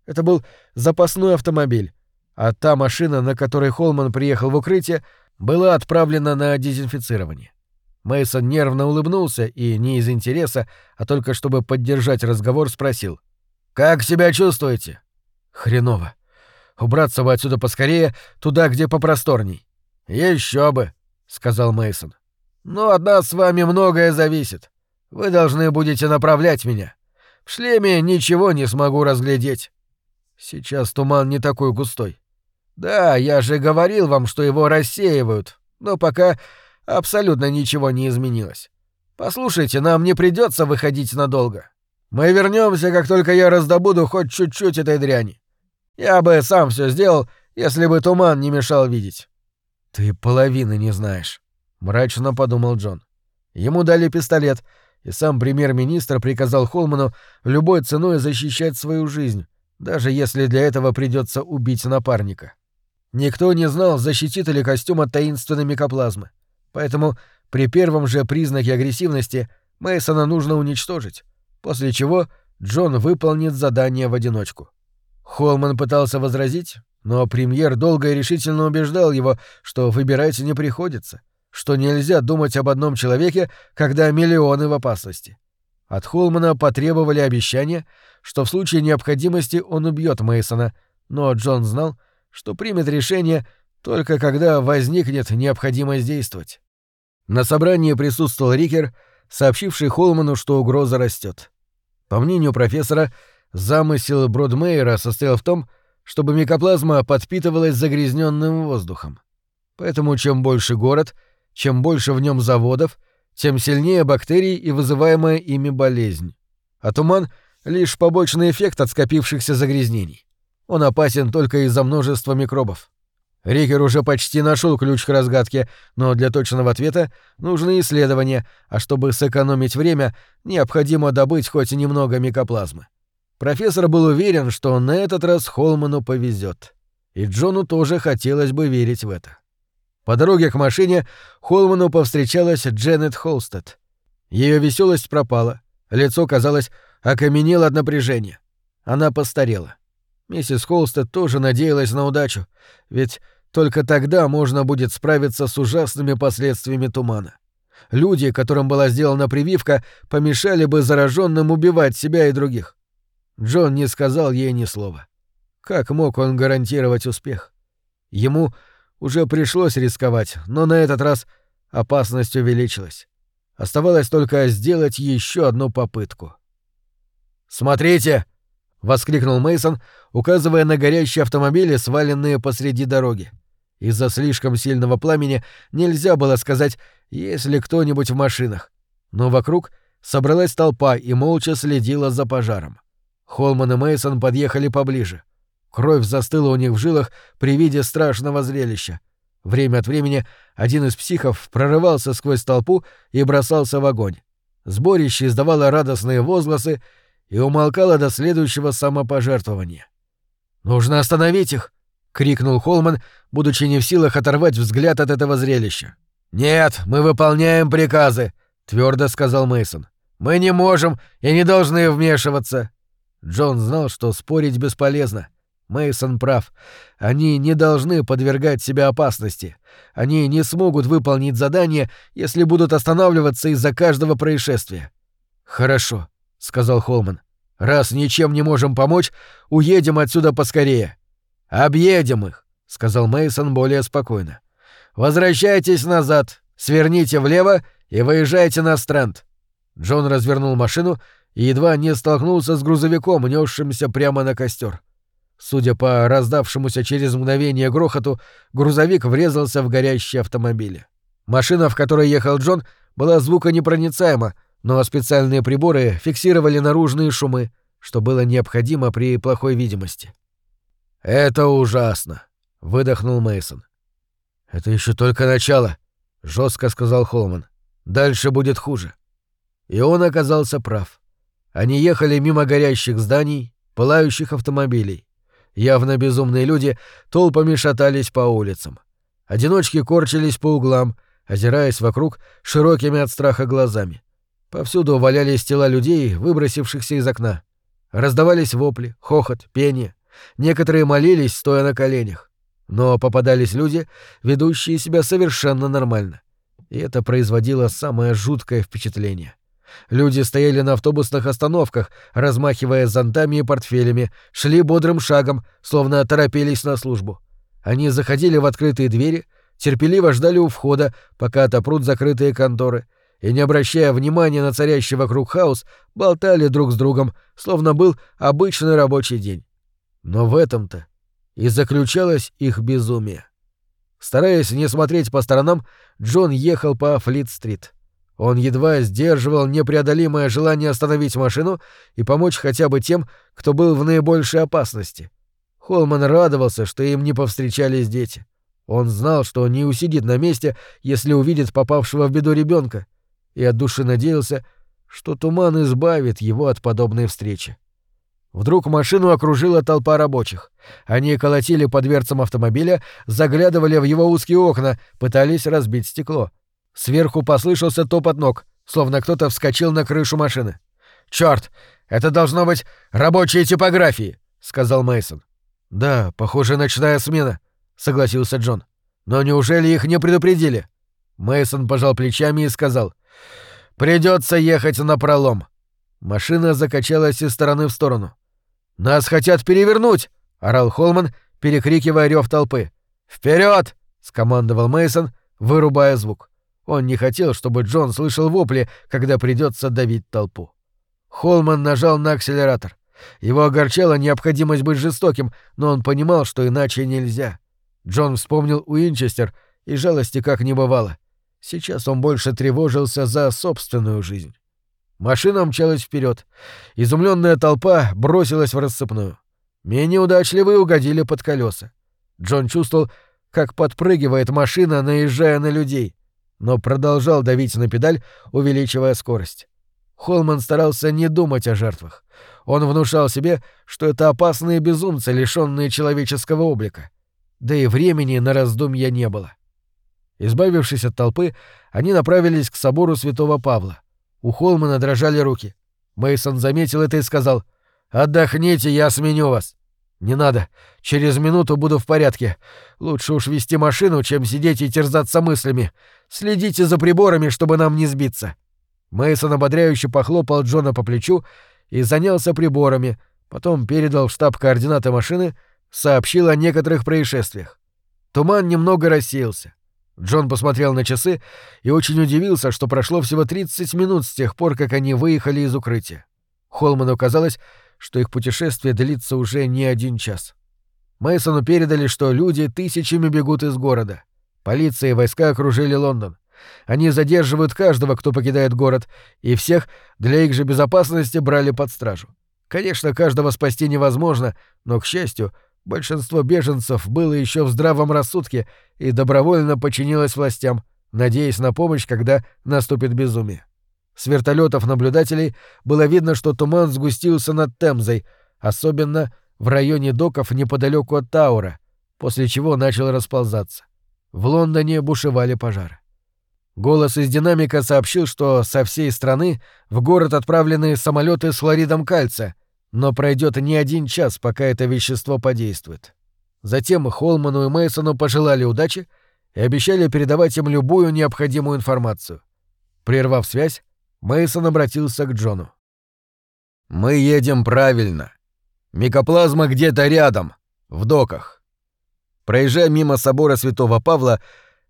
Это был запасной автомобиль, а та машина, на которой Холман приехал в укрытие, была отправлена на дезинфицирование. Мейсон нервно улыбнулся и не из интереса, а только чтобы поддержать разговор, спросил: "Как себя чувствуете?" "Хреново. Убраться бы отсюда поскорее, туда, где попросторней". Еще бы, сказал Мейсон. Но от нас с вами многое зависит. Вы должны будете направлять меня. В шлеме ничего не смогу разглядеть. Сейчас туман не такой густой. Да, я же говорил вам, что его рассеивают, но пока абсолютно ничего не изменилось. Послушайте, нам не придется выходить надолго. Мы вернемся, как только я раздобуду хоть чуть-чуть этой дряни. Я бы сам все сделал, если бы туман не мешал видеть. Ты половины не знаешь, мрачно подумал Джон. Ему дали пистолет, и сам премьер-министр приказал Холману любой ценой защищать свою жизнь, даже если для этого придется убить напарника. Никто не знал, защитит ли костюм от таинственной микоплазмы. Поэтому при первом же признаке агрессивности Мейсона нужно уничтожить, после чего Джон выполнит задание в одиночку. Холман пытался возразить, но премьер долго и решительно убеждал его, что выбирать не приходится, что нельзя думать об одном человеке, когда миллионы в опасности. От Холмана потребовали обещания, что в случае необходимости он убьет Мейсона, но Джон знал, что примет решение только когда возникнет необходимость действовать. На собрании присутствовал Рикер, сообщивший Холману, что угроза растет. По мнению профессора, замысел Бродмейера состоял в том, чтобы микоплазма подпитывалась загрязненным воздухом. Поэтому чем больше город, чем больше в нем заводов, тем сильнее бактерий и вызываемая ими болезнь. А туман — лишь побочный эффект от скопившихся загрязнений. Он опасен только из-за множества микробов. Рикер уже почти нашел ключ к разгадке, но для точного ответа нужны исследования, а чтобы сэкономить время, необходимо добыть хоть немного микоплазмы. Профессор был уверен, что на этот раз Холману повезет. И Джону тоже хотелось бы верить в это. По дороге к машине Холману повстречалась Дженнет Холстед. Ее веселость пропала, лицо, казалось, окаменело от напряжения. Она постарела. Миссис Холстед тоже надеялась на удачу, ведь только тогда можно будет справиться с ужасными последствиями тумана. Люди, которым была сделана прививка, помешали бы зараженным убивать себя и других. Джон не сказал ей ни слова. Как мог он гарантировать успех? Ему уже пришлось рисковать, но на этот раз опасность увеличилась. Оставалось только сделать еще одну попытку. «Смотрите!» воскликнул Мейсон, указывая на горящие автомобили, сваленные посреди дороги. Из-за слишком сильного пламени нельзя было сказать, есть ли кто-нибудь в машинах. Но вокруг собралась толпа и молча следила за пожаром. Холман и Мейсон подъехали поближе. Кровь застыла у них в жилах при виде страшного зрелища. Время от времени один из психов прорывался сквозь толпу и бросался в огонь. Сборище издавало радостные возгласы, и умолкала до следующего самопожертвования. «Нужно остановить их!» — крикнул Холман, будучи не в силах оторвать взгляд от этого зрелища. «Нет, мы выполняем приказы», — твердо сказал Мейсон. «Мы не можем и не должны вмешиваться». Джон знал, что спорить бесполезно. Мейсон прав. Они не должны подвергать себя опасности. Они не смогут выполнить задание, если будут останавливаться из-за каждого происшествия. Хорошо, сказал Холман. Раз ничем не можем помочь, уедем отсюда поскорее. Объедем их, сказал Мейсон более спокойно. Возвращайтесь назад, сверните влево и выезжайте на Стрэнд. Джон развернул машину и едва не столкнулся с грузовиком, несшимся прямо на костер. Судя по раздавшемуся через мгновение грохоту, грузовик врезался в горящие автомобили. Машина, в которой ехал Джон, была звуконепроницаема, но специальные приборы фиксировали наружные шумы, что было необходимо при плохой видимости. «Это ужасно», — выдохнул Мейсон. «Это еще только начало», — жестко сказал Холман. «Дальше будет хуже». И он оказался прав. Они ехали мимо горящих зданий, пылающих автомобилей. Явно безумные люди толпами шатались по улицам. Одиночки корчились по углам, озираясь вокруг широкими от страха глазами. Повсюду валялись тела людей, выбросившихся из окна. Раздавались вопли, хохот, пение. Некоторые молились, стоя на коленях. Но попадались люди, ведущие себя совершенно нормально. И это производило самое жуткое впечатление. Люди стояли на автобусных остановках, размахивая зонтами и портфелями, шли бодрым шагом, словно торопились на службу. Они заходили в открытые двери, терпеливо ждали у входа, пока отопрут закрытые конторы, и, не обращая внимания на царящий вокруг хаос, болтали друг с другом, словно был обычный рабочий день. Но в этом-то и заключалось их безумие. Стараясь не смотреть по сторонам, Джон ехал по Флит-стрит. Он едва сдерживал непреодолимое желание остановить машину и помочь хотя бы тем, кто был в наибольшей опасности. Холман радовался, что им не повстречались дети. Он знал, что не усидит на месте, если увидит попавшего в беду ребенка, и от души надеялся, что туман избавит его от подобной встречи. Вдруг машину окружила толпа рабочих. Они колотили по дверцам автомобиля, заглядывали в его узкие окна, пытались разбить стекло. Сверху послышался топот ног, словно кто-то вскочил на крышу машины. «Чёрт! Это должно быть рабочие типографии!» — сказал Мейсон. «Да, похоже, ночная смена», — согласился Джон. «Но неужели их не предупредили?» Мейсон пожал плечами и сказал. «Придется ехать на пролом». Машина закачалась из стороны в сторону. «Нас хотят перевернуть!» — орал Холман, перекрикивая рев толпы. «Вперед!» — скомандовал Мейсон, вырубая звук. Он не хотел, чтобы Джон слышал вопли, когда придется давить толпу. Холман нажал на акселератор. Его огорчала необходимость быть жестоким, но он понимал, что иначе нельзя. Джон вспомнил Уинчестер, и жалости как не бывало. Сейчас он больше тревожился за собственную жизнь. Машина мчалась вперед. Изумленная толпа бросилась в рассыпную. Менее удачливые угодили под колеса. Джон чувствовал, как подпрыгивает машина, наезжая на людей но продолжал давить на педаль, увеличивая скорость. Холман старался не думать о жертвах. Он внушал себе, что это опасные безумцы, лишенные человеческого облика. Да и времени на раздумья не было. Избавившись от толпы, они направились к собору святого Павла. У Холмана дрожали руки. Мейсон заметил это и сказал: "Отдохните, я сменю вас". «Не надо. Через минуту буду в порядке. Лучше уж вести машину, чем сидеть и терзаться мыслями. Следите за приборами, чтобы нам не сбиться». Мейсон ободряюще похлопал Джона по плечу и занялся приборами, потом передал в штаб координаты машины, сообщил о некоторых происшествиях. Туман немного рассеялся. Джон посмотрел на часы и очень удивился, что прошло всего 30 минут с тех пор, как они выехали из укрытия. Холману казалось, что их путешествие длится уже не один час. Мейсону передали, что люди тысячами бегут из города. Полиция и войска окружили Лондон. Они задерживают каждого, кто покидает город, и всех для их же безопасности брали под стражу. Конечно, каждого спасти невозможно, но, к счастью, большинство беженцев было еще в здравом рассудке и добровольно подчинилось властям, надеясь на помощь, когда наступит безумие. С вертолетов наблюдателей было видно, что туман сгустился над Темзой, особенно в районе доков неподалеку от Таура, после чего начал расползаться. В Лондоне бушевали пожары. Голос из динамика сообщил, что со всей страны в город отправлены самолеты с хлоридом кальция, но пройдет не один час, пока это вещество подействует. Затем Холману и Мейсону пожелали удачи и обещали передавать им любую необходимую информацию. Прервав связь, Мейсон обратился к Джону. Мы едем правильно. Микоплазма где-то рядом, в доках. Проезжая мимо собора Святого Павла,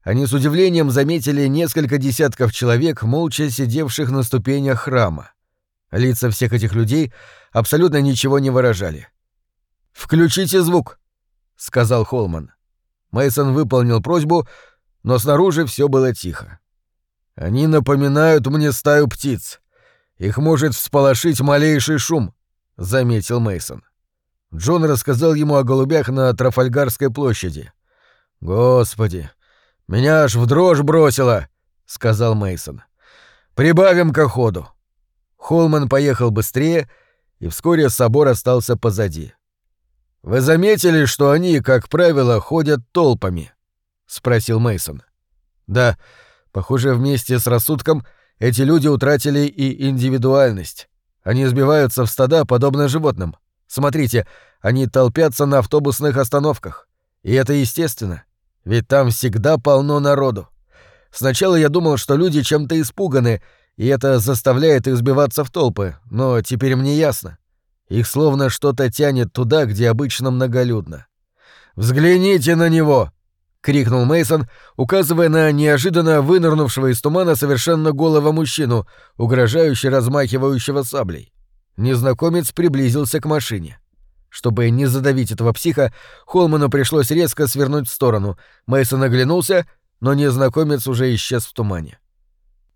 они с удивлением заметили несколько десятков человек, молча сидевших на ступенях храма. Лица всех этих людей абсолютно ничего не выражали. «Включите звук», — сказал Холман. Мейсон выполнил просьбу, но снаружи все было тихо. «Они напоминают мне стаю птиц. Их может всполошить малейший шум», — заметил Мейсон. Джон рассказал ему о голубях на Трафальгарской площади. «Господи, меня аж в дрожь бросило», — сказал Мейсон. «Прибавим к ходу». Холман поехал быстрее, и вскоре собор остался позади. Вы заметили, что они, как правило, ходят толпами? спросил Мейсон. Да, похоже, вместе с рассудком эти люди утратили и индивидуальность. Они сбиваются в стада, подобно животным. Смотрите, они толпятся на автобусных остановках. И это естественно, ведь там всегда полно народу. Сначала я думал, что люди чем-то испуганы, и это заставляет их сбиваться в толпы, но теперь мне ясно. Их словно что-то тянет туда, где обычно многолюдно. «Взгляните на него!» — крикнул Мейсон, указывая на неожиданно вынырнувшего из тумана совершенно голого мужчину, угрожающе размахивающего саблей. Незнакомец приблизился к машине. Чтобы не задавить этого психа, Холману пришлось резко свернуть в сторону. Мейсон оглянулся, но незнакомец уже исчез в тумане.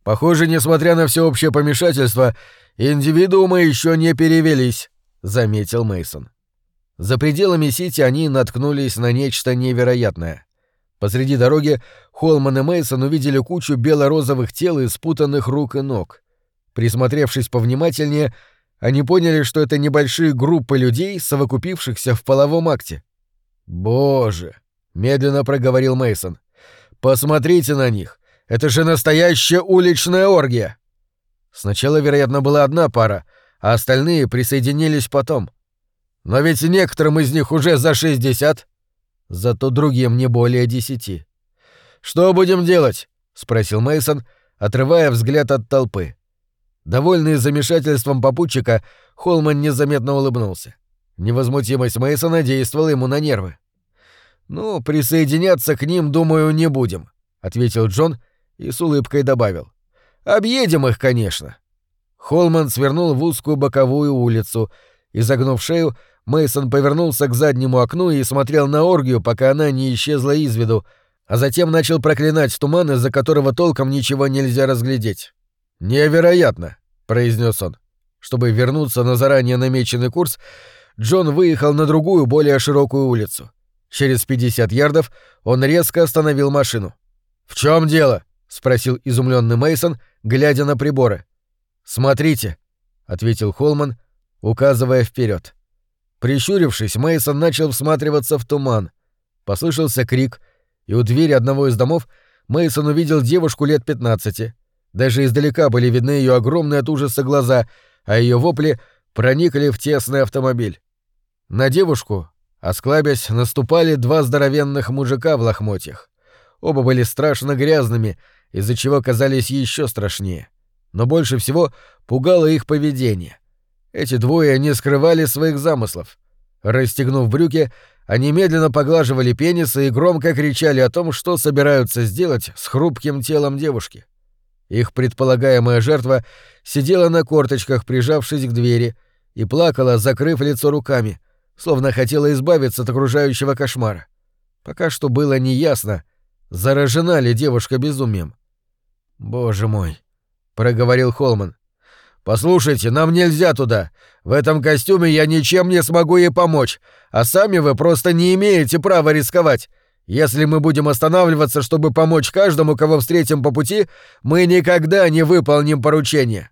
Похоже, несмотря на всеобщее помешательство, индивидуумы еще не перевелись, заметил Мейсон. За пределами Сити они наткнулись на нечто невероятное. Посреди дороги Холман и Мейсон увидели кучу бело-розовых тел и спутанных рук и ног. Присмотревшись повнимательнее, они поняли, что это небольшие группы людей, совокупившихся в половом акте. «Боже!» — медленно проговорил Мейсон. «Посмотрите на них! Это же настоящая уличная оргия!» Сначала, вероятно, была одна пара — а остальные присоединились потом. Но ведь некоторым из них уже за 60, зато другим не более десяти. Что будем делать? спросил Мейсон, отрывая взгляд от толпы. Довольный замешательством попутчика, Холман незаметно улыбнулся. Невозмутимость Мейсона действовала ему на нервы. Ну, присоединяться к ним, думаю, не будем, ответил Джон и с улыбкой добавил. Объедем их, конечно. Холман свернул в узкую боковую улицу. Изогнув шею, Мейсон повернулся к заднему окну и смотрел на оргию, пока она не исчезла из виду, а затем начал проклинать туман, из-за которого толком ничего нельзя разглядеть. «Невероятно!» — произнес он. Чтобы вернуться на заранее намеченный курс, Джон выехал на другую, более широкую улицу. Через 50 ярдов он резко остановил машину. «В чем дело?» — спросил изумленный Мейсон, глядя на приборы. «Смотрите», — ответил Холман, указывая вперед. Прищурившись, Мейсон начал всматриваться в туман. Послышался крик, и у двери одного из домов Мейсон увидел девушку лет 15. Даже издалека были видны ее огромные от ужаса глаза, а ее вопли проникли в тесный автомобиль. На девушку, осклабясь, наступали два здоровенных мужика в лохмотьях. Оба были страшно грязными, из-за чего казались еще страшнее но больше всего пугало их поведение. Эти двое не скрывали своих замыслов. Расстегнув брюки, они медленно поглаживали пенисы и громко кричали о том, что собираются сделать с хрупким телом девушки. Их предполагаемая жертва сидела на корточках, прижавшись к двери, и плакала, закрыв лицо руками, словно хотела избавиться от окружающего кошмара. Пока что было неясно, заражена ли девушка безумием. Боже мой, проговорил Холман. Послушайте, нам нельзя туда. В этом костюме я ничем не смогу ей помочь, а сами вы просто не имеете права рисковать. Если мы будем останавливаться, чтобы помочь каждому, кого встретим по пути, мы никогда не выполним поручение.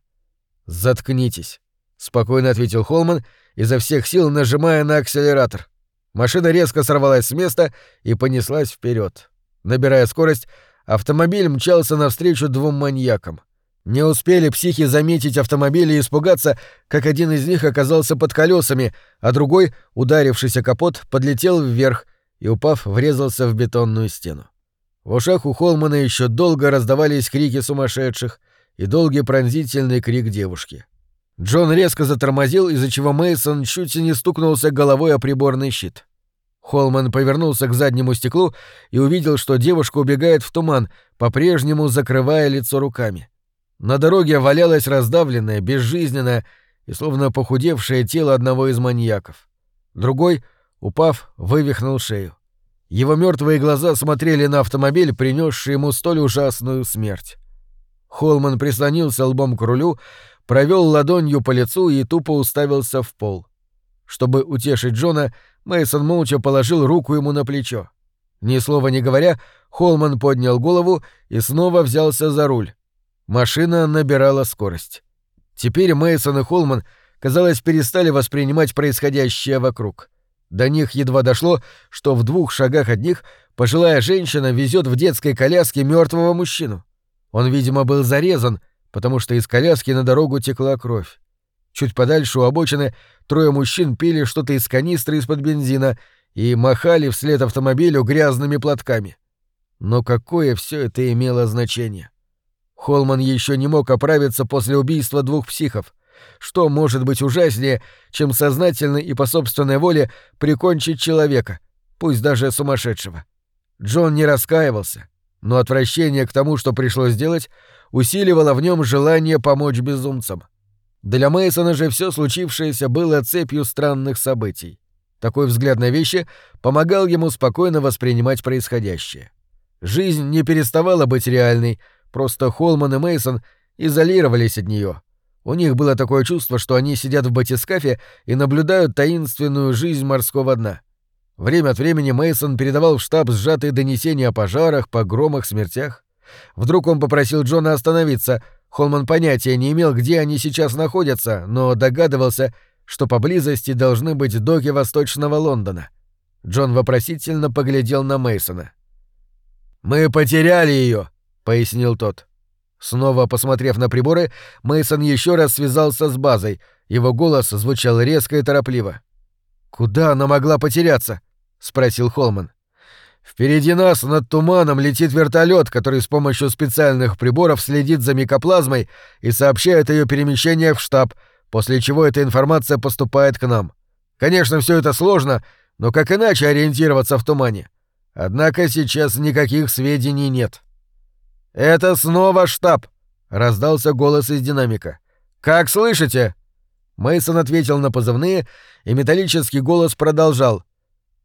Заткнитесь, спокойно ответил Холман, изо всех сил нажимая на акселератор. Машина резко сорвалась с места и понеслась вперед. Набирая скорость, автомобиль мчался навстречу двум маньякам. Не успели психи заметить автомобиль и испугаться, как один из них оказался под колесами, а другой, ударившийся капот, подлетел вверх и, упав, врезался в бетонную стену. В ушах у Холмана еще долго раздавались крики сумасшедших и долгий пронзительный крик девушки. Джон резко затормозил, из-за чего Мейсон чуть не стукнулся головой о приборный щит. Холман повернулся к заднему стеклу и увидел, что девушка убегает в туман, по-прежнему закрывая лицо руками. На дороге валялось раздавленное, безжизненное и словно похудевшее тело одного из маньяков. Другой, упав, вывихнул шею. Его мертвые глаза смотрели на автомобиль, принесший ему столь ужасную смерть. Холман прислонился лбом к рулю, провел ладонью по лицу и тупо уставился в пол. Чтобы утешить Джона, Мейсон молча положил руку ему на плечо. Ни слова не говоря, Холман поднял голову и снова взялся за руль. Машина набирала скорость. Теперь Мейсон и Холман, казалось, перестали воспринимать происходящее вокруг. До них едва дошло, что в двух шагах от них пожилая женщина везет в детской коляске мертвого мужчину. Он, видимо, был зарезан, потому что из коляски на дорогу текла кровь. Чуть подальше у обочины трое мужчин пили что-то из канистры из-под бензина и махали вслед автомобилю грязными платками. Но какое все это имело значение? Холман еще не мог оправиться после убийства двух психов. Что может быть ужаснее, чем сознательно и по собственной воле прикончить человека, пусть даже сумасшедшего? Джон не раскаивался, но отвращение к тому, что пришлось сделать, усиливало в нем желание помочь безумцам. Для Мейсона же все случившееся было цепью странных событий. Такой взгляд на вещи помогал ему спокойно воспринимать происходящее. Жизнь не переставала быть реальной, просто Холман и Мейсон изолировались от нее. У них было такое чувство, что они сидят в батискафе и наблюдают таинственную жизнь морского дна. Время от времени Мейсон передавал в штаб сжатые донесения о пожарах, погромах, смертях. Вдруг он попросил Джона остановиться. Холман понятия не имел, где они сейчас находятся, но догадывался, что поблизости должны быть доки Восточного Лондона. Джон вопросительно поглядел на Мейсона. Мы потеряли ее, пояснил тот. Снова посмотрев на приборы, Мейсон еще раз связался с базой. Его голос звучал резко и торопливо. Куда она могла потеряться? спросил Холман. Впереди нас над туманом летит вертолет, который с помощью специальных приборов следит за микоплазмой и сообщает ее перемещениях в штаб, после чего эта информация поступает к нам. Конечно, все это сложно, но как иначе ориентироваться в тумане? Однако сейчас никаких сведений нет. «Это снова штаб!» — раздался голос из динамика. «Как слышите?» Мейсон ответил на позывные, и металлический голос продолжал.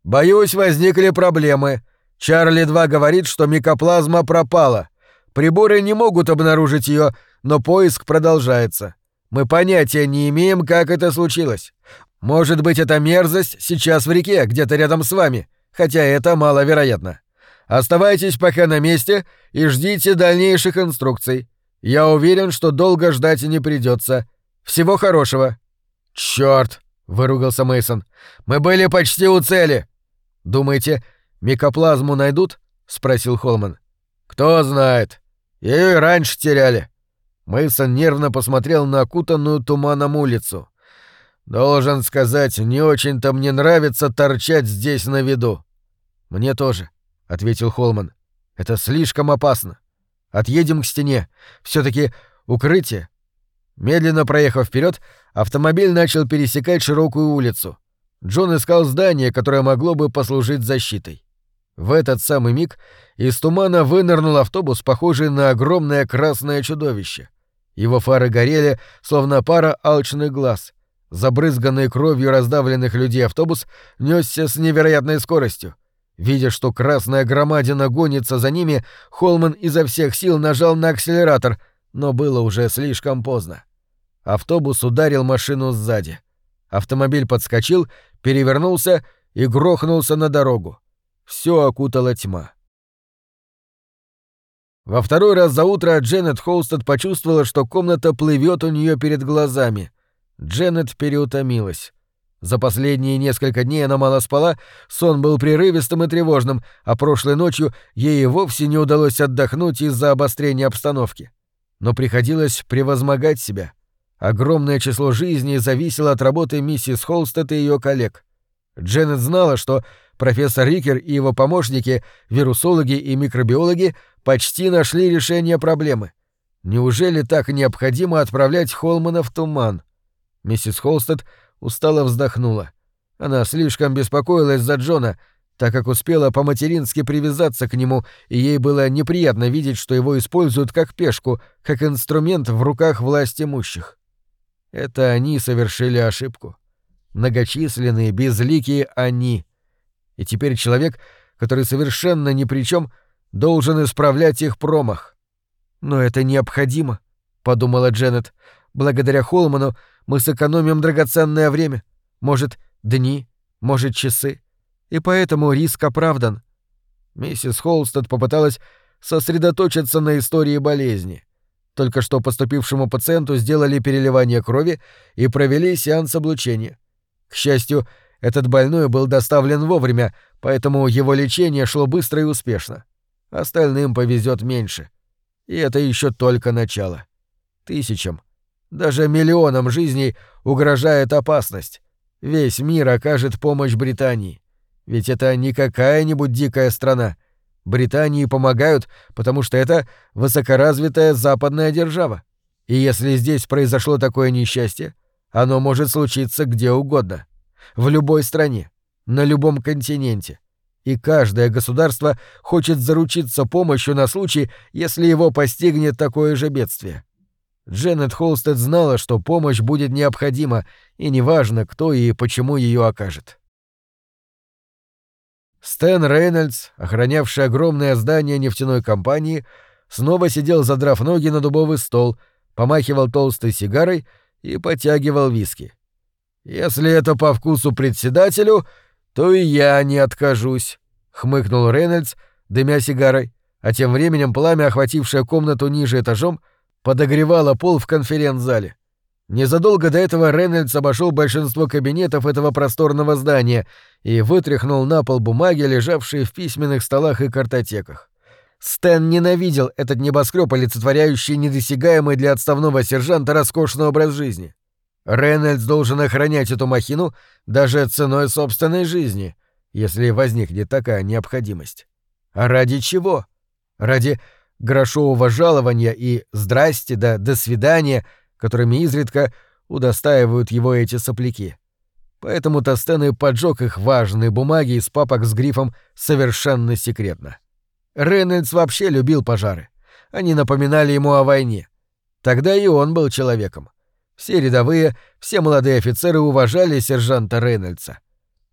«Боюсь, возникли проблемы. Чарли-2 говорит, что микоплазма пропала. Приборы не могут обнаружить ее, но поиск продолжается. Мы понятия не имеем, как это случилось. Может быть, эта мерзость сейчас в реке, где-то рядом с вами, хотя это маловероятно. Оставайтесь пока на месте и ждите дальнейших инструкций. Я уверен, что долго ждать не придется. Всего хорошего. Черт! выругался Мейсон. Мы были почти у цели. Думаете, микоплазму найдут? спросил Холман. Кто знает. Ее и раньше теряли. Мейсон нервно посмотрел на окутанную туманом улицу. Должен сказать, не очень-то мне нравится торчать здесь на виду. Мне тоже, ответил Холман. Это слишком опасно. Отъедем к стене. все таки укрытие. Медленно проехав вперед, автомобиль начал пересекать широкую улицу. Джон искал здание, которое могло бы послужить защитой. В этот самый миг из тумана вынырнул автобус, похожий на огромное красное чудовище. Его фары горели, словно пара алчных глаз. Забрызганный кровью раздавленных людей автобус несся с невероятной скоростью. Видя, что красная громадина гонится за ними, Холман изо всех сил нажал на акселератор, но было уже слишком поздно. Автобус ударил машину сзади. Автомобиль подскочил, перевернулся и грохнулся на дорогу. Все окутала тьма. Во второй раз за утро Дженнет Холстед почувствовала, что комната плывет у нее перед глазами. Дженнет переутомилась. За последние несколько дней она мало спала, сон был прерывистым и тревожным, а прошлой ночью ей вовсе не удалось отдохнуть из-за обострения обстановки. Но приходилось превозмогать себя. Огромное число жизней зависело от работы миссис Холстед и ее коллег. Дженнет знала, что профессор Рикер и его помощники, вирусологи и микробиологи, почти нашли решение проблемы. Неужели так необходимо отправлять Холмана в туман? Миссис Холстед устало вздохнула. Она слишком беспокоилась за Джона, так как успела по-матерински привязаться к нему, и ей было неприятно видеть, что его используют как пешку, как инструмент в руках власть имущих. Это они совершили ошибку. многочисленные, безликие они. И теперь человек, который совершенно ни при чем, должен исправлять их промах. «Но это необходимо», — подумала Дженнет. «Благодаря Холману мы сэкономим драгоценное время. Может, дни, может, часы. И поэтому риск оправдан». Миссис Холстед попыталась сосредоточиться на истории болезни. Только что поступившему пациенту сделали переливание крови и провели сеанс облучения. К счастью, этот больной был доставлен вовремя, поэтому его лечение шло быстро и успешно. Остальным повезет меньше. И это еще только начало. Тысячам, даже миллионам жизней угрожает опасность. Весь мир окажет помощь Британии. Ведь это не какая-нибудь дикая страна. Британии помогают, потому что это высокоразвитая западная держава. И если здесь произошло такое несчастье, оно может случиться где угодно. В любой стране, на любом континенте. И каждое государство хочет заручиться помощью на случай, если его постигнет такое же бедствие. Дженнет Холстед знала, что помощь будет необходима, и неважно, кто и почему ее окажет. Стэн Рейнольдс, охранявший огромное здание нефтяной компании, снова сидел, задрав ноги на дубовый стол, помахивал толстой сигарой и потягивал виски. «Если это по вкусу председателю, то и я не откажусь», — хмыкнул Рейнольдс, дымя сигарой, а тем временем пламя, охватившее комнату ниже этажом, подогревало пол в конференц-зале. Незадолго до этого Рейнольдс обошел большинство кабинетов этого просторного здания и вытряхнул на пол бумаги, лежавшие в письменных столах и картотеках. Стэн ненавидел этот небоскреб, олицетворяющий недосягаемый для отставного сержанта роскошный образ жизни. Рейнольдс должен охранять эту махину даже ценой собственной жизни, если возникнет такая необходимость. А ради чего? Ради грошового жалования и «здрасте» да «до свидания», которыми изредка удостаивают его эти сопляки. Поэтому Тостен и поджег их важные бумаги из папок с грифом «Совершенно секретно». Рейнольдс вообще любил пожары. Они напоминали ему о войне. Тогда и он был человеком. Все рядовые, все молодые офицеры уважали сержанта Рейнольдса.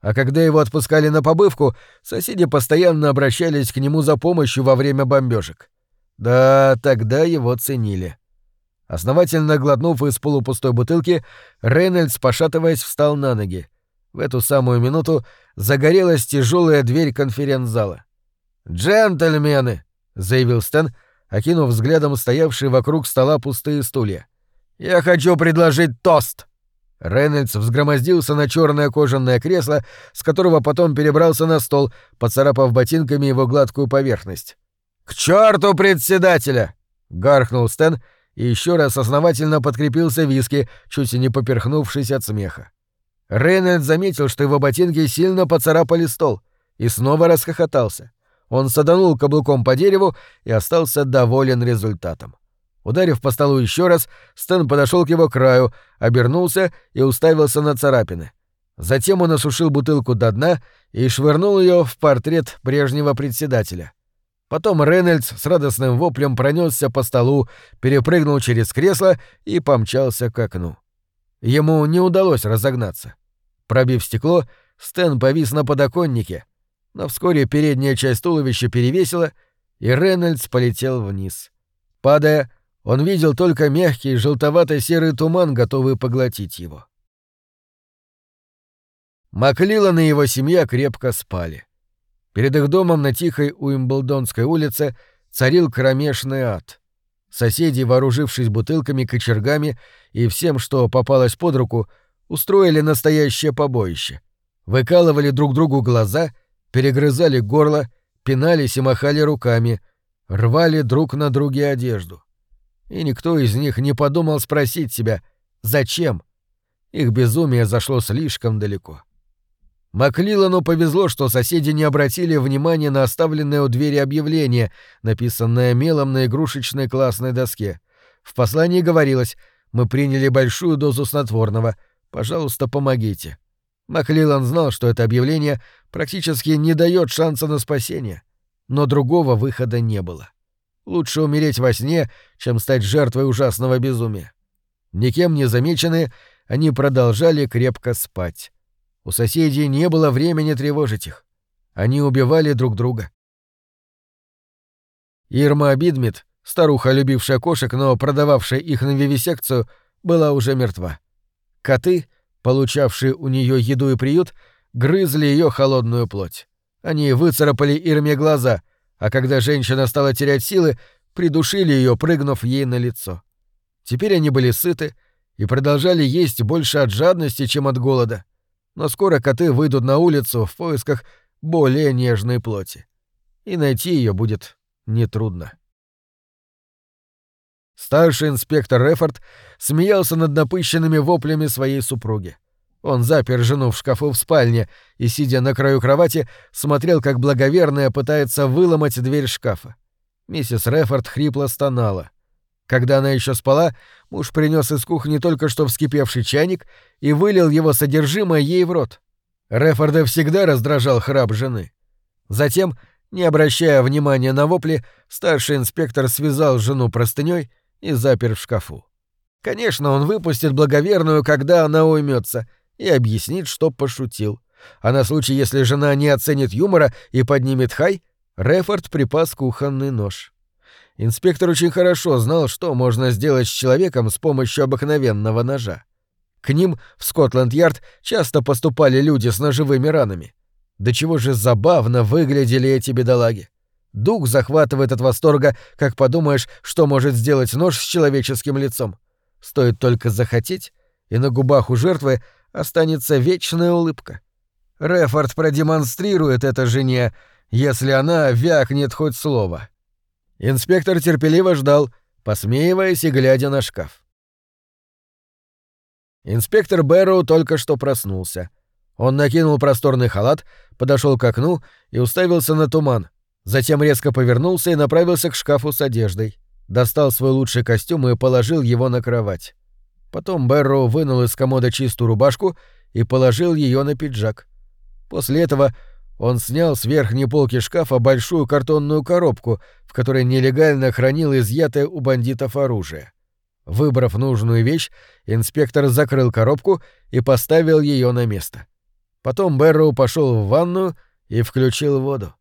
А когда его отпускали на побывку, соседи постоянно обращались к нему за помощью во время бомбежек. Да, тогда его ценили. Основательно глотнув из полупустой бутылки, Рейнольдс, пошатываясь, встал на ноги. В эту самую минуту загорелась тяжелая дверь конференц-зала. «Джентльмены!» — заявил Стэн, окинув взглядом стоявшие вокруг стола пустые стулья. «Я хочу предложить тост!» Рейнольдс взгромоздился на черное кожаное кресло, с которого потом перебрался на стол, поцарапав ботинками его гладкую поверхность. «К черту председателя!» — гаркнул Стэн и еще раз основательно подкрепился виски, чуть не поперхнувшись от смеха. Рейнольд заметил, что его ботинки сильно поцарапали стол, и снова расхохотался. Он саданул каблуком по дереву и остался доволен результатом. Ударив по столу еще раз, Стэн подошел к его краю, обернулся и уставился на царапины. Затем он осушил бутылку до дна и швырнул ее в портрет прежнего председателя. Потом Рейнольдс с радостным воплем пронесся по столу, перепрыгнул через кресло и помчался к окну. Ему не удалось разогнаться. Пробив стекло, Стэн повис на подоконнике, но вскоре передняя часть туловища перевесила, и Рейнольдс полетел вниз. Падая, он видел только мягкий желтовато-серый туман, готовый поглотить его. Маклилан и его семья крепко спали. Перед их домом на тихой Уимблдонской улице царил кромешный ад. Соседи, вооружившись бутылками, кочергами и всем, что попалось под руку, устроили настоящее побоище. Выкалывали друг другу глаза, перегрызали горло, пинались и махали руками, рвали друг на друге одежду. И никто из них не подумал спросить себя, зачем. Их безумие зашло слишком далеко. Маклилану повезло, что соседи не обратили внимания на оставленное у двери объявление, написанное мелом на игрушечной классной доске. В послании говорилось «Мы приняли большую дозу снотворного. Пожалуйста, помогите». Маклилан знал, что это объявление практически не дает шанса на спасение, но другого выхода не было. Лучше умереть во сне, чем стать жертвой ужасного безумия. Никем не замеченные, они продолжали крепко спать. У соседей не было времени тревожить их. Они убивали друг друга. Ирма Бидмит, старуха, любившая кошек, но продававшая их на вивисекцию, была уже мертва. Коты, получавшие у нее еду и приют, грызли ее холодную плоть. Они выцарапали Ирме глаза, а когда женщина стала терять силы, придушили ее, прыгнув ей на лицо. Теперь они были сыты и продолжали есть больше от жадности, чем от голода. Но скоро коты выйдут на улицу в поисках более нежной плоти. И найти ее будет нетрудно. Старший инспектор Рефорд смеялся над напыщенными воплями своей супруги. Он запер жену в шкафу в спальне и, сидя на краю кровати, смотрел, как благоверная пытается выломать дверь шкафа. Миссис Рефорд хрипло стонала. Когда она еще спала, муж принес из кухни только что вскипевший чайник и вылил его содержимое ей в рот. Рефорда всегда раздражал храп жены. Затем, не обращая внимания на вопли, старший инспектор связал жену простыней и запер в шкафу. Конечно, он выпустит благоверную, когда она уймется, и объяснит, что пошутил. А на случай, если жена не оценит юмора и поднимет хай, Рефорд припас кухонный нож. Инспектор очень хорошо знал, что можно сделать с человеком с помощью обыкновенного ножа. К ним в Скотланд-Ярд часто поступали люди с ножевыми ранами. До чего же забавно выглядели эти бедолаги. Дух захватывает от восторга, как подумаешь, что может сделать нож с человеческим лицом. Стоит только захотеть, и на губах у жертвы останется вечная улыбка. Рефорд продемонстрирует это жене, если она вякнет хоть слово. Инспектор терпеливо ждал, посмеиваясь и глядя на шкаф. Инспектор Бэрроу только что проснулся. Он накинул просторный халат, подошел к окну и уставился на туман. Затем резко повернулся и направился к шкафу с одеждой. Достал свой лучший костюм и положил его на кровать. Потом Бэрроу вынул из комода чистую рубашку и положил ее на пиджак. После этого он снял с верхней полки шкафа большую картонную коробку, в которой нелегально хранил изъятое у бандитов оружие. Выбрав нужную вещь, инспектор закрыл коробку и поставил ее на место. Потом Бэрроу пошел в ванную и включил воду.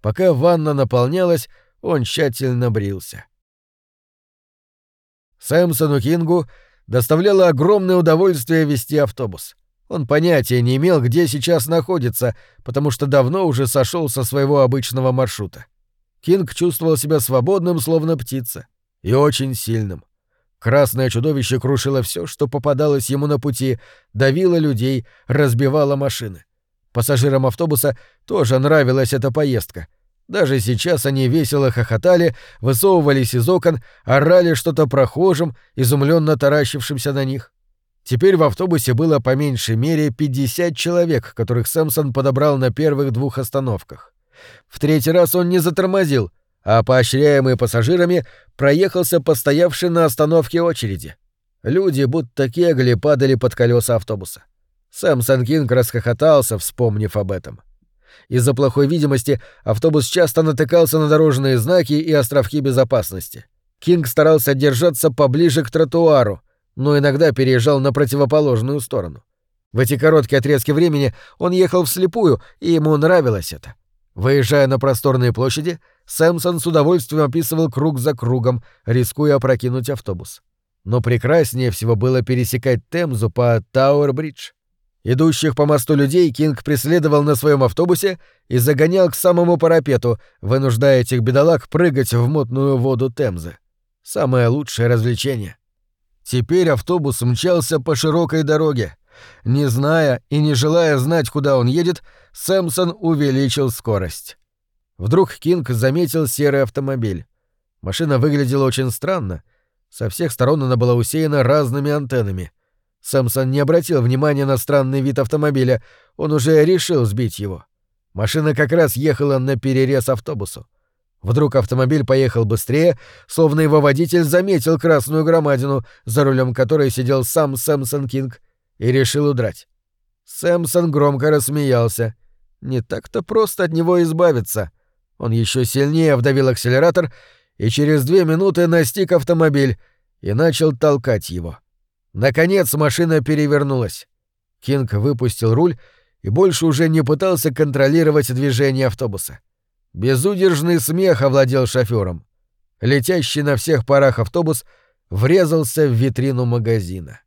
Пока ванна наполнялась, он тщательно брился. Сэмсону Кингу доставляло огромное удовольствие вести автобус. Он понятия не имел, где сейчас находится, потому что давно уже сошел со своего обычного маршрута. Кинг чувствовал себя свободным, словно птица, и очень сильным. Красное чудовище крушило все, что попадалось ему на пути, давило людей, разбивало машины. Пассажирам автобуса тоже нравилась эта поездка. Даже сейчас они весело хохотали, высовывались из окон, орали что-то прохожим, изумленно таращившимся на них. Теперь в автобусе было по меньшей мере 50 человек, которых Сэмсон подобрал на первых двух остановках. В третий раз он не затормозил, а, поощряемый пассажирами, проехался по стоявшей на остановке очереди. Люди будто кегли падали под колеса автобуса. Сэмсон Кинг расхохотался, вспомнив об этом. Из-за плохой видимости автобус часто натыкался на дорожные знаки и островки безопасности. Кинг старался держаться поближе к тротуару, но иногда переезжал на противоположную сторону. В эти короткие отрезки времени он ехал вслепую, и ему нравилось это. Выезжая на просторные площади, Сэмсон с удовольствием описывал круг за кругом, рискуя опрокинуть автобус. Но прекраснее всего было пересекать Темзу по Тауэр-Бридж. Идущих по мосту людей Кинг преследовал на своем автобусе и загонял к самому парапету, вынуждая этих бедолаг прыгать в мутную воду Темзы. Самое лучшее развлечение. Теперь автобус мчался по широкой дороге. Не зная и не желая знать, куда он едет, Сэмпсон увеличил скорость. Вдруг Кинг заметил серый автомобиль. Машина выглядела очень странно. Со всех сторон она была усеяна разными антеннами. Сэмпсон не обратил внимания на странный вид автомобиля, он уже решил сбить его. Машина как раз ехала на перерез автобусу. Вдруг автомобиль поехал быстрее, словно его водитель заметил красную громадину, за рулем которой сидел сам Сэмсон Кинг, и решил удрать. Сэмсон громко рассмеялся. Не так-то просто от него избавиться. Он еще сильнее вдавил акселератор и через две минуты настиг автомобиль и начал толкать его. Наконец машина перевернулась. Кинг выпустил руль и больше уже не пытался контролировать движение автобуса. Безудержный смех овладел шофёром. Летящий на всех парах автобус врезался в витрину магазина.